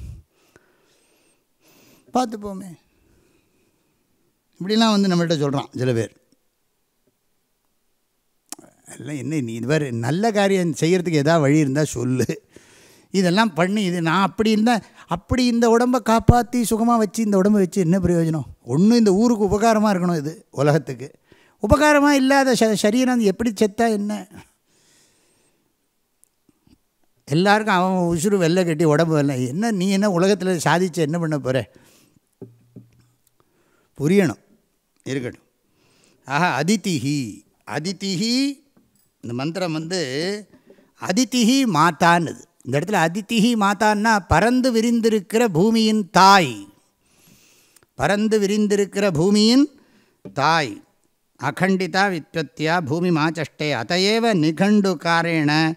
பார்த்துப்போமே. இப்படிலாம் வந்து நம்மள்கிட்ட சொல்கிறான் சில பேர். எல்லாம் என்ன நீ இது நல்ல காரியம் செய்கிறதுக்கு எதாவது வழி இருந்தால் சொல்லு. இதெல்லாம் பண்ணி இது நான் அப்படி இருந்தால் அப்படி இந்த உடம்பை காப்பாற்றி சுகமாக வச்சு இந்த உடம்பை வச்சு என்ன பிரயோஜனம்? ஒன்றும் இந்த ஊருக்கு உபகாரமாக இருக்கணும் இது உலகத்துக்கு. உபகாரமாக இல்லாத ச சரீரம் எப்படி செத்தா என்ன? எல்லாருக்கும் அவன் உசுறு வெள்ளை கட்டி உடம்பு வெள்ளை என்ன நீ என்ன உலகத்தில் சாதிச்சு என்ன பண்ண போகிற புரியணும். இருக்கட்டும். ஆஹா அதித்திஹி அதித்திஹி இந்த மந்திரம் வந்து அதித்திஹி மாத்தான்னுது இந்த இடத்துல அதித்திஹி மாதான்னா பறந்து விரிந்திருக்கிற பூமியின் தாய். பறந்து விரிந்திருக்கிற பூமியின் தாய். அகண்டிதா வித்வத்தியா பூமி மாச்சஷ்டே. அதையேவ நிகண்டுக்காரேண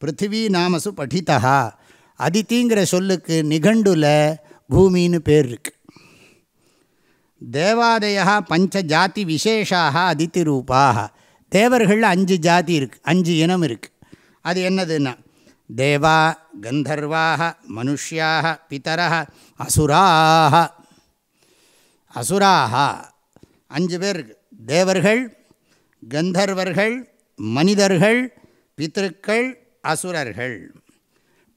பிருத்திவி நாமசு படித்தா அதித்திங்கிற சொல்லுக்கு நிகண்டுல பூமின்னு பேர் இருக்கு. தேவாதயா பஞ்ச ஜாதி விசேஷாக அதித்தி ரூபாக தேவர்களில் அஞ்சு ஜாதி இருக்குது அஞ்சு இனம் இருக்குது அது என்னதுன்னா தேவா கந்தர்வாக மனுஷியாக பிதரः அசுராக அசுராக அஞ்சு பேர் இருக்கு. தேவர்கள் கந்தர்வர்கள் மனிதர்கள் பித்திருக்கள் அசுரர்கள்.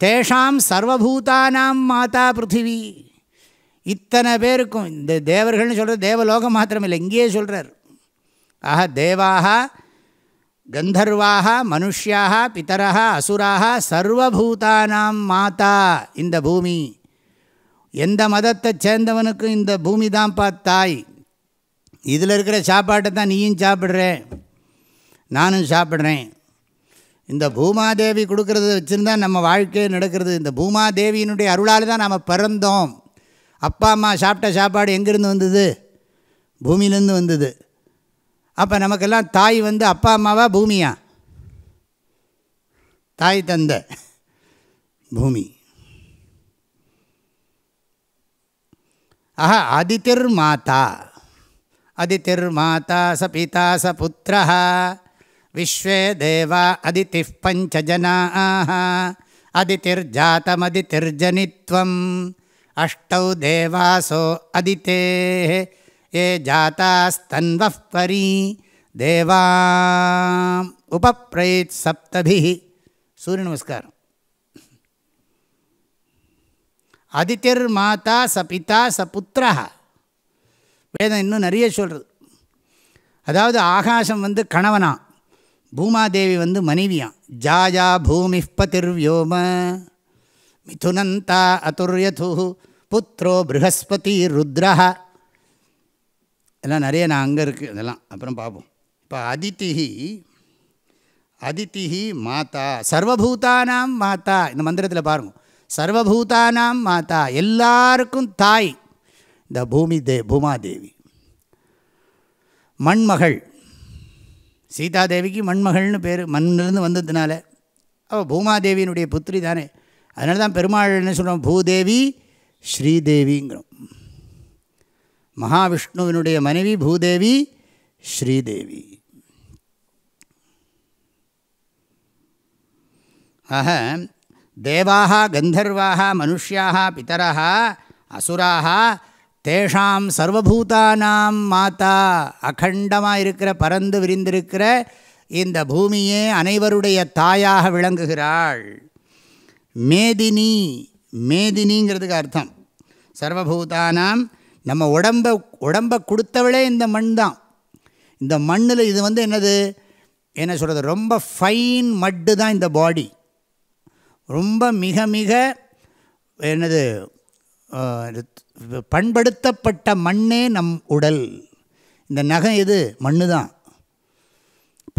தேஷாம் சர்வபூதானாம் மாதா பிருத்திவி. இத்தனை பேருக்கும் இந்த தேவர்கள்னு சொல்கிறது தேவலோகம் மாத்திரம் இல்லை இங்கேயே சொல்கிறார் ஆஹா தேவாக கந்தர்வாக மனுஷியாக பிதரः அசுராக சர்வபூதானாம் மாதா இந்த பூமி. எந்த மதத்தை சேர்ந்தவனுக்கும் இந்த பூமி தான் தாய்? இதில் இருக்கிற சாப்பாட்டை தான் நீயும் சாப்பிட்ற. நானும் சாப்பிட்றேன். இந்த பூமாதேவி கொடுக்கறத வச்சுருந்தா நம்ம வாழ்க்கையே நடக்கிறது. இந்த பூமாதேவியினுடைய அருளால் தான் நாம் பிறந்தோம். அப்பா அம்மா சாப்பிட்ட சாப்பாடு எங்கேருந்து வந்தது? பூமியிலேருந்து வந்தது. அப்போ நமக்கெல்லாம் தாய் வந்து அப்பா அம்மாவா பூமியா? தாய் தந்த. பூமி. ஆஹா அதிதிர் மாதா. அதிதிர் மாதா ச பிதா ச புத்திர. விஸ்வே தேவா அதிதி பஞ்சஜனாः அதிதிர்ஜாத்தமதிதிர்ஜனித்வம் அஷ்டௌ தேவாசோ அதிதே ஏ ஜாத்தாஸ்தன்வः பரி தேவாம் உபப்ரேத் சப்தபிः சூரிய நமஸ்காரம் அதிதிர் மாதா ச பிதா ச புத்திரா வேதம் இன்னும் நிறைய சொல்கிறது அதாவது ஆகாசம் வந்து கணவனா பூமாதேவி வந்து மனைவியாம் ஜாயா பூமி பதிர்வியோம மிதுனந்தா அதுர்யது புத்ரோ ப்ரஹஸ்பதி ருத்ரா எல்லாம் நிறைய நான் அங்கே இருக்குது இதெல்லாம். அப்புறம் பார்ப்போம் இப்போ அதித்திஹி அதித்திஹி மாதா. சர்வபூதானாம் மாதா. இந்த மந்திரத்தில் பாருங்க. சர்வபூதானாம் மாதா. எல்லாருக்கும் தாய். இந்த பூமி தே பூமாதேவி. மண்மகள். சீதாதேவிக்கு மண்மகள்னு பேர் மண்ணிலிருந்து வந்ததுனால. அவள் பூமாதேவியினுடைய புத்திரி தானே. அதனால தான் பெருமாள்னு சொல்கிறோம் பூதேவி ஸ்ரீதேவிங்கிறோம். மகாவிஷ்ணுவினுடைய மனைவி பூதேவி ஸ்ரீதேவி. ஆக தேவாக கந்தர்வாக மனுஷியாக பிதராக அசுராக தேஷாம் சர்வபூதானாம் மாதா அகண்டமாக இருக்கிற பறந்து விரிந்திருக்கிற இந்த பூமியே அனைவருடைய தாயாக விளங்குகிறாள். மேதினி மேதினிங்கிறதுக்கு அர்த்தம். சர்வபூதானாம் நம்ம உடம்பை உடம்பை கொடுத்தவளே இந்த மண் தான். இந்த மண்ணில் இது வந்து என்னது? என்ன சொல்கிறது ரொம்ப ஃபைன் மட்டு தான் இந்த பாடி ரொம்ப மிக மிக என்னது? பண்படுத்தப்பட்ட மண்ணே நம் உடல். இந்த நகம் எது? மண்ணு தான்.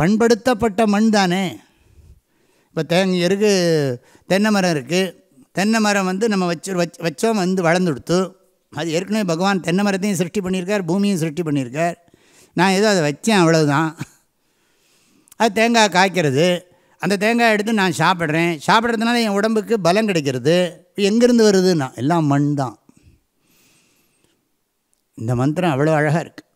பண்படுத்தப்பட்ட மண் தானே. இப்போ தேங்க இருக்குது தென்னை மரம் இருக்குது தென்னை மரம் வந்து நம்ம வச்சு வச் வச்சோம் வந்து வளர்ந்துடுத்து. அது ஏற்கனவே பகவான் தென்னை மரத்தையும் சிருஷ்டி பண்ணியிருக்கார் பூமியும் சிருஷ்டி பண்ணியிருக்கார். நான் ஏதோ அதை வச்சேன் அவ்வளோதான் அது தேங்காய் காய்க்கிறது. அந்த தேங்காய் எடுத்து நான் சாப்பிட்றேன். சாப்பிட்றதுனால என் உடம்புக்கு பலம் கிடைக்கிறது. எங்கேருந்து வருதுன்னா எல்லாம் மண் தான். இந்த மந்திரம் அவ்வளோ அழகாக இருக்குது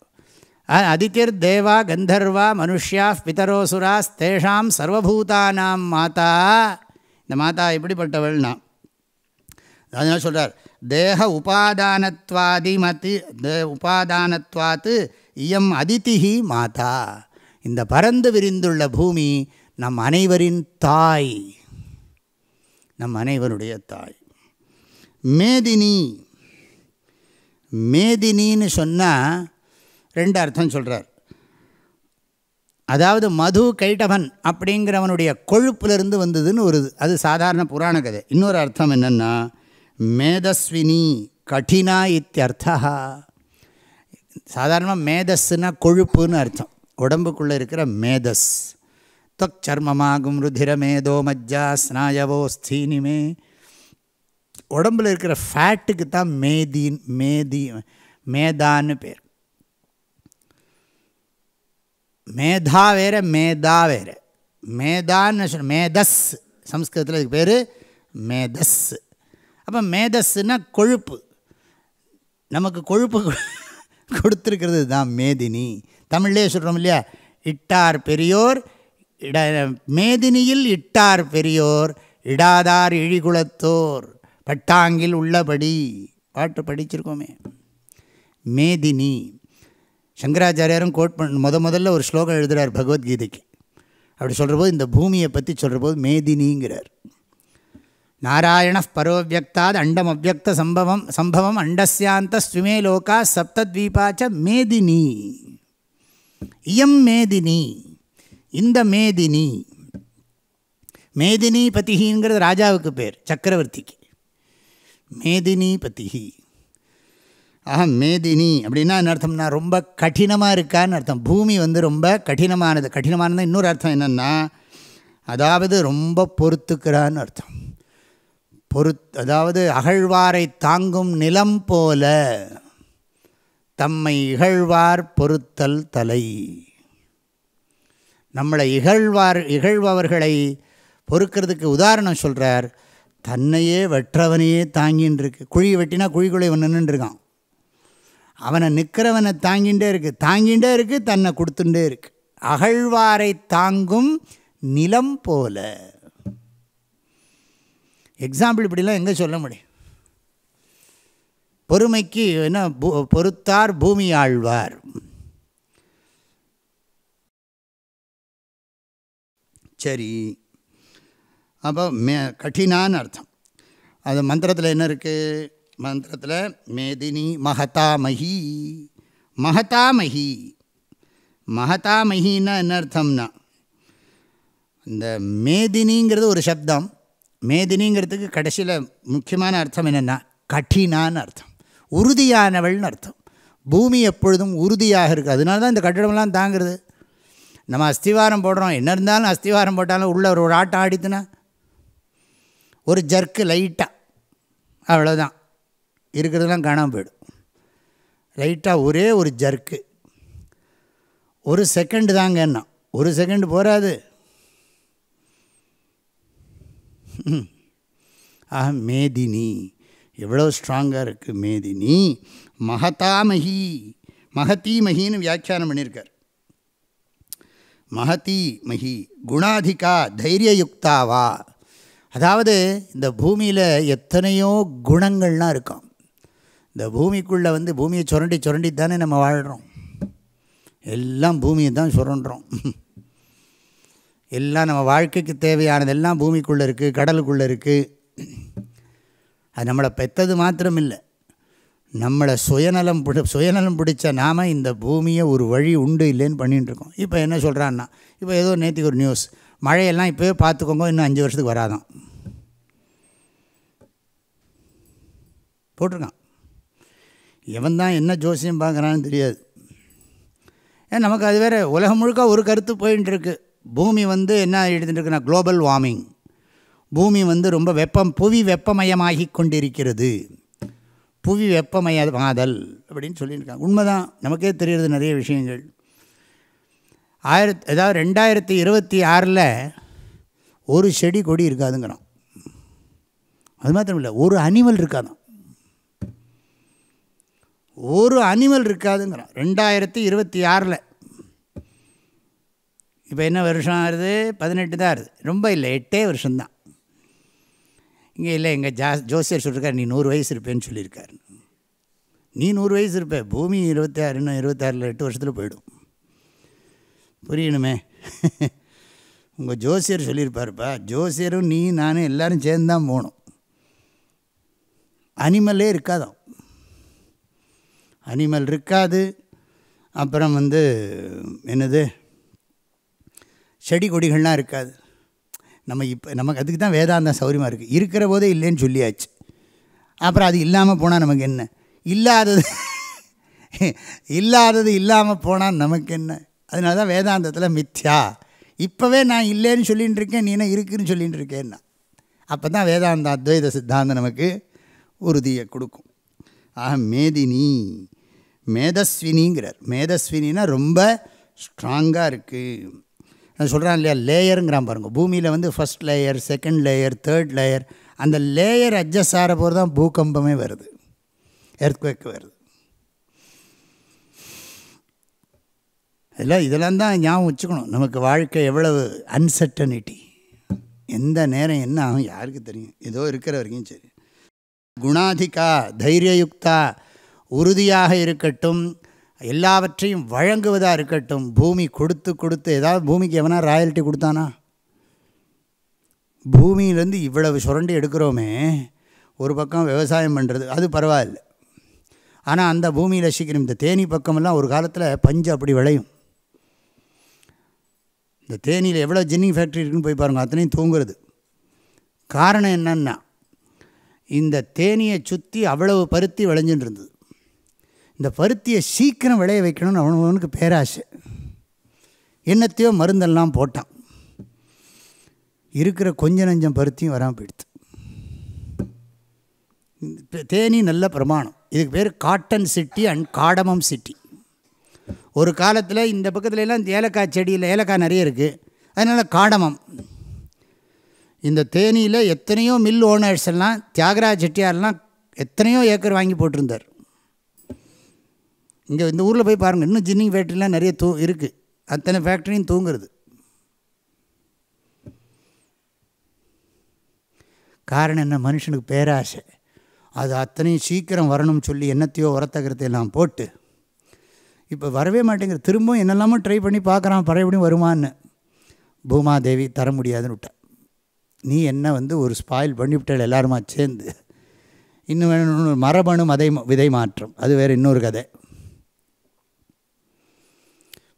அதித்திர் தேவா கந்தர்வா மனுஷ்யா பிதரோசுராஸ் தேஷாம் சர்வபூதானாம் மாதா. இந்த மாதா எப்படிப்பட்டவள்னா அதனால சொல்கிறார் தேக உபாதானத்வாதிமதி தே உபாதானத்வாத்து இயம் அதிதிஹி மாதா. இந்த பரந்து விரிந்துள்ள பூமி நம் அனைவரின் தாய் நம் அனைவருடைய தாய். மேதினி மேதினின்னு சொன்னால் ரெண்டு அர்த்தம் சொல்கிறார் அதாவது மது கைட்டவன் அப்படிங்கிறவனுடைய கொழுப்பிலிருந்து வந்ததுன்னு ஒரு அது சாதாரண புராண கதை. இன்னொரு அர்த்தம் என்னென்னா மேதஸ்வினி கடினா இத்தியர்த்தா சாதாரணமாக மேதஸ்னா கொழுப்புன்னு அர்த்தம். உடம்புக்குள்ளே இருக்கிற மேதஸ். தொக் சர்மமாகும் ருதிர மேதோ மஜ்ஜா ஸ்நாயவோ ஸ்தீனிமே. உடம்பில் இருக்கிற ஃபேட்டுக்கு தான் மேதின் மேதி மேதான்னு பேர். மேதா வேற மேதா வேறு. மேதான்னு சொன்ன மேதஸ். சம்ஸ்கிருதத்தில் இதுக்கு பேர் மேதஸ். அப்போ மேதஸ்னா கொழுப்பு. நமக்கு கொழுப்பு கொடுத்துருக்கிறது தான் மேதினி. தமிழ்லேயே சொல்கிறோம் இல்லையா? இட்டார் பெரியோர் இட மேதினியில் இட்டார் பெரியோர் இடாதார் இழிகுலத்தோர். பட்டாங்கில் உள்ளபடி. பாட்டு படிச்சிருக்கோமே. மேதினி. சங்கராச்சாரியாரும் கோட் பண்ண முத முதல்ல ஒரு ஸ்லோகம் எழுதுகிறார் பகவத்கீதைக்கு. அப்படி சொல்கிற போது இந்த பூமியை பற்றி சொல்கிற போது மேதினிங்கிறார். நாராயண பரோவியக்தாத் அண்டம் அவ்வக்த சம்பவம் சம்பவம் அண்டஸ்யாந்த ஸ்விமே லோகா சப்தத்வீபாச்ச மேதினி. இயம் மேதினி இந்த மேதினி. மேதினி பத்திகிங்கிறது ராஜாவுக்கு பேர் சக்கரவர்த்திக்கு. மேதினி பத்திகி ஆஹா மேதினி அப்படின்னா என்ன அர்த்தம்னா ரொம்ப கடினமாக இருக்கான்னு அர்த்தம். பூமி வந்து ரொம்ப கடினமானது. கடினமானது இன்னொரு அர்த்தம் என்னென்னா அதாவது ரொம்ப பொறுத்துக்கிறான்னு அர்த்தம். பொறுத் அதாவது அகழ்வாரை தாங்கும் நிலம் போல தம்மை இகழ்வார் பொறுத்தல் தலை. நம்மளை இகழ்வார் இகழ்பவர்களை பொறுக்கிறதுக்கு உதாரணம் சொல்கிறார் தன்னையே வெற்றவனையே தாங்கின்னு இருக்கு குழி வெட்டினா குழிக்குள்ளே ஒன்று இருக்கான் அவனை நிற்கிறவனை தாங்கிகிட்டே இருக்குது தாங்கிகிட்டே இருக்குது தன்னை கொடுத்துட்டே இருக்கு. அகழ்வாரை தாங்கும் நிலம் போல. எக்ஸாம்பிள் இப்படிலாம் எங்கே சொல்ல முடியும்? பொறுமைக்கு என்ன பொறுத்தார் பூமி ஆழ்வார். சரி. அப்போ மே கடினான்னு அர்த்தம். அது மந்திரத்தில் என்ன இருக்குது மந்திரத்தில் மேதினி மகதாமகி. மகதாமகி. மகதாமகின்னா என்ன அர்த்தம்னா இந்த மேதினிங்கிறது ஒரு சப்தம். மேதினிங்கிறதுக்கு கடைசியில் முக்கியமான அர்த்தம் என்னென்னா கடினான்னு அர்த்தம். உறுதியானவள்னு அர்த்தம். பூமி எப்பொழுதும் உறுதியாக இருக்குது அதனால தான் இந்த கட்டிடமெல்லாம் தாங்கிறது. நம்ம அஸ்திவாரம் போடுறோம். என்ன இருந்தாலும் அஸ்திவாரம் போட்டாலும் உள்ள ஒரு ஒரு ஆட்டம் ஆடித்துனா ஒரு ஜர்க்கு லைட்டாக அவ்வளோதான் இருக்கிறதெல்லாம் காணாமல் போயிடும். லைட்டாக ஒரே ஒரு ஜர்க்கு. ஒரு செகண்டு தாங்கன்னா ஒரு செகண்டு போகாது ஆக மேதினி. எவ்வளோ ஸ்ட்ராங்காக இருக்குது மேதினி. மகதாமகி. மகதி மகின்னு வியாக்கியானம் பண்ணியிருக்கார் மகதி மகி குணாதிகா தைரியயுக்தாவா. அதாவது இந்த பூமியில் எத்தனையோ குணங்கள்லாம் இருக்கும். இந்த பூமிக்குள்ளே வந்து பூமியை சுரண்டி சுரண்டி தானே நம்ம வாழ்கிறோம் எல்லாம் பூமியை தான் சுரண்டுறோம் எல்லாம் நம்ம வாழ்க்கைக்கு தேவையானதெல்லாம் பூமிக்குள்ளே இருக்குது கடலுக்குள்ளே இருக்குது அது நம்மளை பெற்றது மாத்திரம் இல்லை நம்மளை சுயநலம் பிடி சுயநலம் பிடிச்ச நாம் இந்த பூமியை ஒரு வழி உண்டு இல்லைன்னு பண்ணிகிட்டுருக்கோம் இப்போ என்ன சொல்கிறான்னா இப்போ ஏதோ நேற்றுக்கு ஒரு நியூஸ் மழையெல்லாம் இப்போயே பார்த்துக்கோங்க இன்னும் அஞ்சு வருஷத்துக்கு வராதான் போட்டிருக்கான். எவன் தான் என்ன ஜோசியம் பார்க்குறான்னு தெரியாது. ஏன் நமக்கு அது வேறு உலகம் முழுக்க ஒரு கருத்து போயின்ட்டுருக்கு பூமி வந்து என்ன எழுதிட்டுருக்குன்னா குளோபல் வார்மிங் பூமி வந்து ரொம்ப வெப்பம் புவி வெப்பமயமாகி கொண்டிருக்கிறது. புவி வெப்பமயமாதல் அப்படின்னு சொல்லியிருக்காங்க. உண்மைதான் நமக்கே தெரிகிறது நிறைய விஷயங்கள். ஆயிரத்தி ஏதாவது ரெண்டாயிரத்தி இருபத்தி ஆறில் ஒரு செடி கொடி இருக்காதுங்கிறோம் அது மாத்திரம் இல்லை ஒரு அனிமல் இருக்காதான். ஒரு அனிமல் இருக்காதுங்கிறோம் ரெண்டாயிரத்தி இருபத்தி ஆறில் இப்போ என்ன வருஷம் ஆகுது? பதினெட்டு தான் ஆகுது. ரொம்ப இல்லை எட்டே வருஷம்தான். இங்கே இல்லை எங்கள் ஜா ஜோசியர் சொல்லியிருக்கார் நீ நூறு வயசு இருப்பேன்னு சொல்லியிருக்காரு. நீ நூறு வயசு இருப்ப பூமி இருபத்தி ஆறு இன்னும் இருபத்தாறில் எட்டு வருஷத்தில் போயிடும். புரியணுமே. உங்கள் ஜோசியர் சொல்லியிருப்பாருப்பா ஜோசியரும் நீ நானும் எல்லோரும் சேர்ந்து தான் போகணும். அனிமலே இருக்காதான் அனிமல் இருக்காது. அப்புறம் வந்து என்னது? செடி கொடிகள்லாம் இருக்காது. நம்ம இப்போ நமக்கு அதுக்கு தான் வேதாந்தம் சௌரியமாக இருக்குது இருக்கிற போதே இல்லைன்னு சொல்லியாச்சு. அப்புறம் அது இல்லாமல் போனால் நமக்கு என்ன? இல்லாதது இல்லாதது இல்லாமல் போனால் நமக்கு என்ன? அதனால தான் வேதாந்தத்தில் மித்யா. இப்போவே நான் இல்லைன்னு சொல்லிகிட்டு இருக்கேன் நீ என்ன இருக்குன்னு சொல்லிகிட்டு இருக்கேன்னா. அப்போ தான் வேதாந்த அத்வைத சித்தாந்தம் நமக்கு உறுதியை கொடுக்கும். ஆக மேதினி மேதஸ்வினிங்கிறார். மேதஸ்வினா ரொம்ப ஸ்ட்ராங்காக இருக்குது நான் சொல்கிறான் இல்லையா? லேயருங்கிறான் பாருங்க. பூமியில் வந்து first layer second layer third layer அந்த லேயர் அட்ஜஸ்ட் ஆகிற போது தான் பூகம்பமே வருது. எர்த்குவேக் வருது. இதெல்லாம் இதெல்லாம் தான் ஞாபகம் வச்சுக்கணும். நமக்கு வாழ்க்கை எவ்வளவு அன்சர்டனிட்டி எந்த நேரம் என்ன ஆகும் யாருக்கு தெரியும். ஏதோ இருக்கிற வரைக்கும் சரி. குணாதிகா தைரியயுக்தா உறுதியாக இருக்கட்டும். எல்லாவற்றையும் வழங்குவதாக இருக்கட்டும் பூமி கொடுத்து கொடுத்து ஏதாவது பூமிக்கு எவனா ராயல்ட்டி கொடுத்தானா? பூமியிலேருந்து இவ்வளவு சுரண்டி எடுக்கிறோமே ஒரு பக்கம் விவசாயம் பண்ணுறது அது பரவாயில்ல. ஆனால் அந்த பூமியில் சீக்கிரம் இந்த தேனி பக்கமெல்லாம் ஒரு காலத்தில் பஞ்சு அப்படி விளையும். இந்த தேனியில் எவ்வளோ ஜின்னிங் ஃபேக்ட்ரி இருக்குன்னு போய் பாருங்கள் அத்தனையும் தூங்குறது. காரணம் என்னன்னா இந்த தேனியை சுற்றி அவ்வளவு பருத்தி விளைஞ்சுட்டு இருந்தது. இந்த பருத்தியை சீக்கிரம் விளைய வைக்கணும்னு அவனுக்கு பேராசை. என்னத்தையோ மருந்தெல்லாம் போட்டான். இருக்கிற கொஞ்ச நஞ்சம் பருத்தியும் வராமல் போயிடுது தேனி நல்ல பிரமாணம். இதுக்கு பேர் cotton city and cardamom city ஒரு காலத்தில் இந்த பக்கத்துல எல்லாம் ஏலக்காய் செடியில் ஏலக்காய் நிறைய இருக்குது அதனால் காடமம் இந்த தேனியில் எத்தனையோ மில் ஓனர்ஸ் எல்லாம் தியாகராஜ் செட்டியார்லாம் எத்தனையோ ஏக்கர் வாங்கி போட்டிருந்தார். இங்கே இந்த ஊரில் போய் பாருங்கள் இன்னும் ஜின்னிங் ஃபேக்ட்ரிலாம் நிறைய தூ இருக்குது அத்தனை ஃபேக்ட்ரியும் தூங்குறது. காரணம் என்ன? மனுஷனுக்கு பேராசை. அது அத்தனையும் சீக்கிரம் வரணும்னு சொல்லி என்னத்தையோ உரத்தக்கிறதையெல்லாம் எல்லாம் போட்டு இப்போ வரவே மாட்டேங்கிற திரும்பவும் என்னெல்லாமோ ட்ரை பண்ணி பார்க்குறான் பழையபடியும் வருமான்னு. பூமாதேவி தர முடியாதுன்னு விட்டா. நீ என்ன வந்து ஒரு ஸ்பாயில் பண்ணிவிட்டாள் எல்லாருமா சேர்ந்து இன்னும் வேணும் மரபணு மதை விதை மாற்றம். அது வேறு இன்னொரு கதை.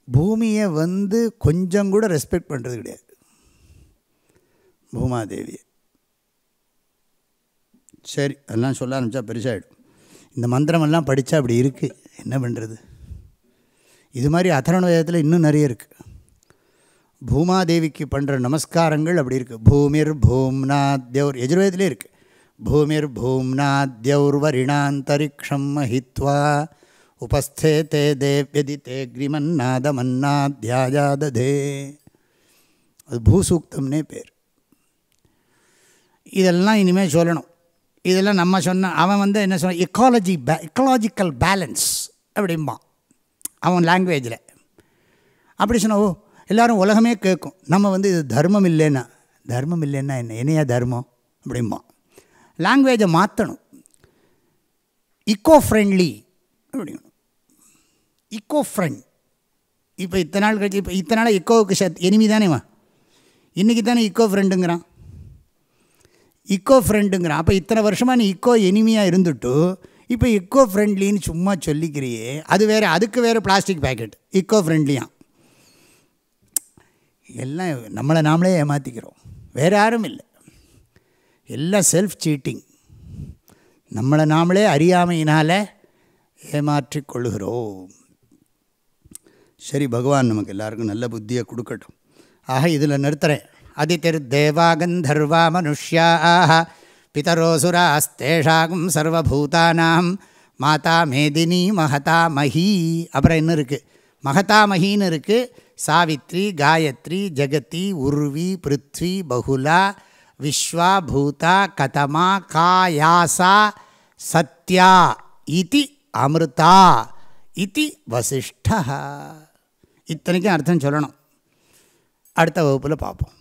பூமியை வந்து கொஞ்சம் கூட ரெஸ்பெக்ட் பண்ணுறது கிடையாது. பூமாதேவியை. சரி அதெல்லாம் சொல்ல ஆரம்பித்தா பெருசாகிடும் இந்த மந்திரமெல்லாம் படித்தா அப்படி இருக்குது என்ன பண்ணுறது இது மாதிரி அதரண வேதத்தில் இன்னும் நிறைய இருக்குது பூமாதேவிக்கு பண்ணுற நமஸ்காரங்கள் அப்படி இருக்குது பூமிர் பூம்னாத்யௌர் எஜுர்வேதத்திலே இருக்குது பூமிர் பூம்னாத்யௌர் வரிணாந்தரிக்ஷம் மஹித்வா உபஸ்தே தே தேவ்யதி தே கிரிமன்னாதமன்னாத்யாயாததே அது பூசூக்தம்னே பேர். இதெல்லாம் இனிமேல் சொல்லணும். இதெல்லாம் நம்ம சொன்ன அவன் வந்து என்ன சொன்ன எக்காலஜி பே எக்கலாஜிக்கல் பேலன்ஸ் அப்படிம்பான். அவன் லாங்குவேஜில் அப்படி சொன்ன ஓ எல்லோரும் உலகமே கேட்கும். நம்ம வந்து இது தர்மம் இல்லைன்னா தர்மம் இல்லைன்னா என்ன? என்னையா தர்மம்? அப்படிம்பான். லாங்குவேஜை மாற்றணும் இக்கோ ஃப்ரெண்ட்லி அப்படின்னு. இக்கோ ஃப்ரெண்ட் இப்போ இத்தனை நாள் கழிச்சு இப்போ இத்தனை நாள் இக்கோவுக்கு சத் எனிமி தானேவா இன்றைக்கி தானே இக்கோ ஃப்ரெண்டுங்கிறான் இக்கோ ஃப்ரெண்டுங்கிறான் அப்போ இத்தனை வருஷமாக நீ இக்கோ எனிமியாக இருந்துட்டு இப்போ இக்கோ ஃப்ரெண்ட்லின்னு சும்மா சொல்லிக்கிறியே அது வேறு அதுக்கு வேறு பிளாஸ்டிக் பேக்கெட் இக்கோ ஃப்ரெண்ட்லியாக எல்லாம் நம்மளை நாமளே ஏமாற்றிக்கிறோம் வேறு யாரும் இல்லை. எல்லாம் செல்ஃப் சீட்டிங் நம்மளை நாமளே அறியாமையினால் ஏமாற்றிக்கொள்கிறோம் சரி பகவான் நமக்கு எல்லாருக்கும் நல்ல புத்தியை கொடுக்கட்டும். ஆக இதில் நிறுத்துறேன். அதிதிர் தேவா கந்தர்வா ஆஹ பிதரோசுராஸ்தேஷாகும் சர்வபூதானாம் மாதா மேதினி மகதா மஹி அப்புறம் என்ன இருக்குது மகதா மகதாமகின்னு இருக்குது சாவித்ரி காயத்ரி ஜெகதி உர்வி பிருத்வி பகுலா விஸ்வா பூதா கதமா காயாசா சத்யா இதி அமிர்தா இதி வசிஷ்டா. இத்தனைக்கும் அர்த்தம் சொல்லணும். அடுத்த வகுப்பில் பார்ப்போம்.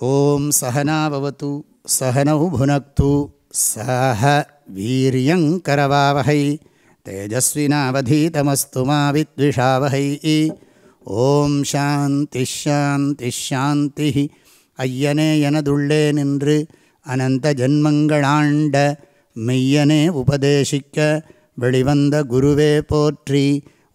ஓம் சகனாபவத்து சகனௌ புனக்து சஹ வீரியங்கரவாவகை தேஜஸ்வினாவதீதமஸ்து மாவித்விஷாவகை ஓம் சாந்தி ஷாந்தி ஷாந்தி ஐயனே எனதுள்ளே நின்று அனந்த ஜன்மங்களாண்ட மெய்யனே உபதேசிக்க வெளிவந்த குருவே போற்றி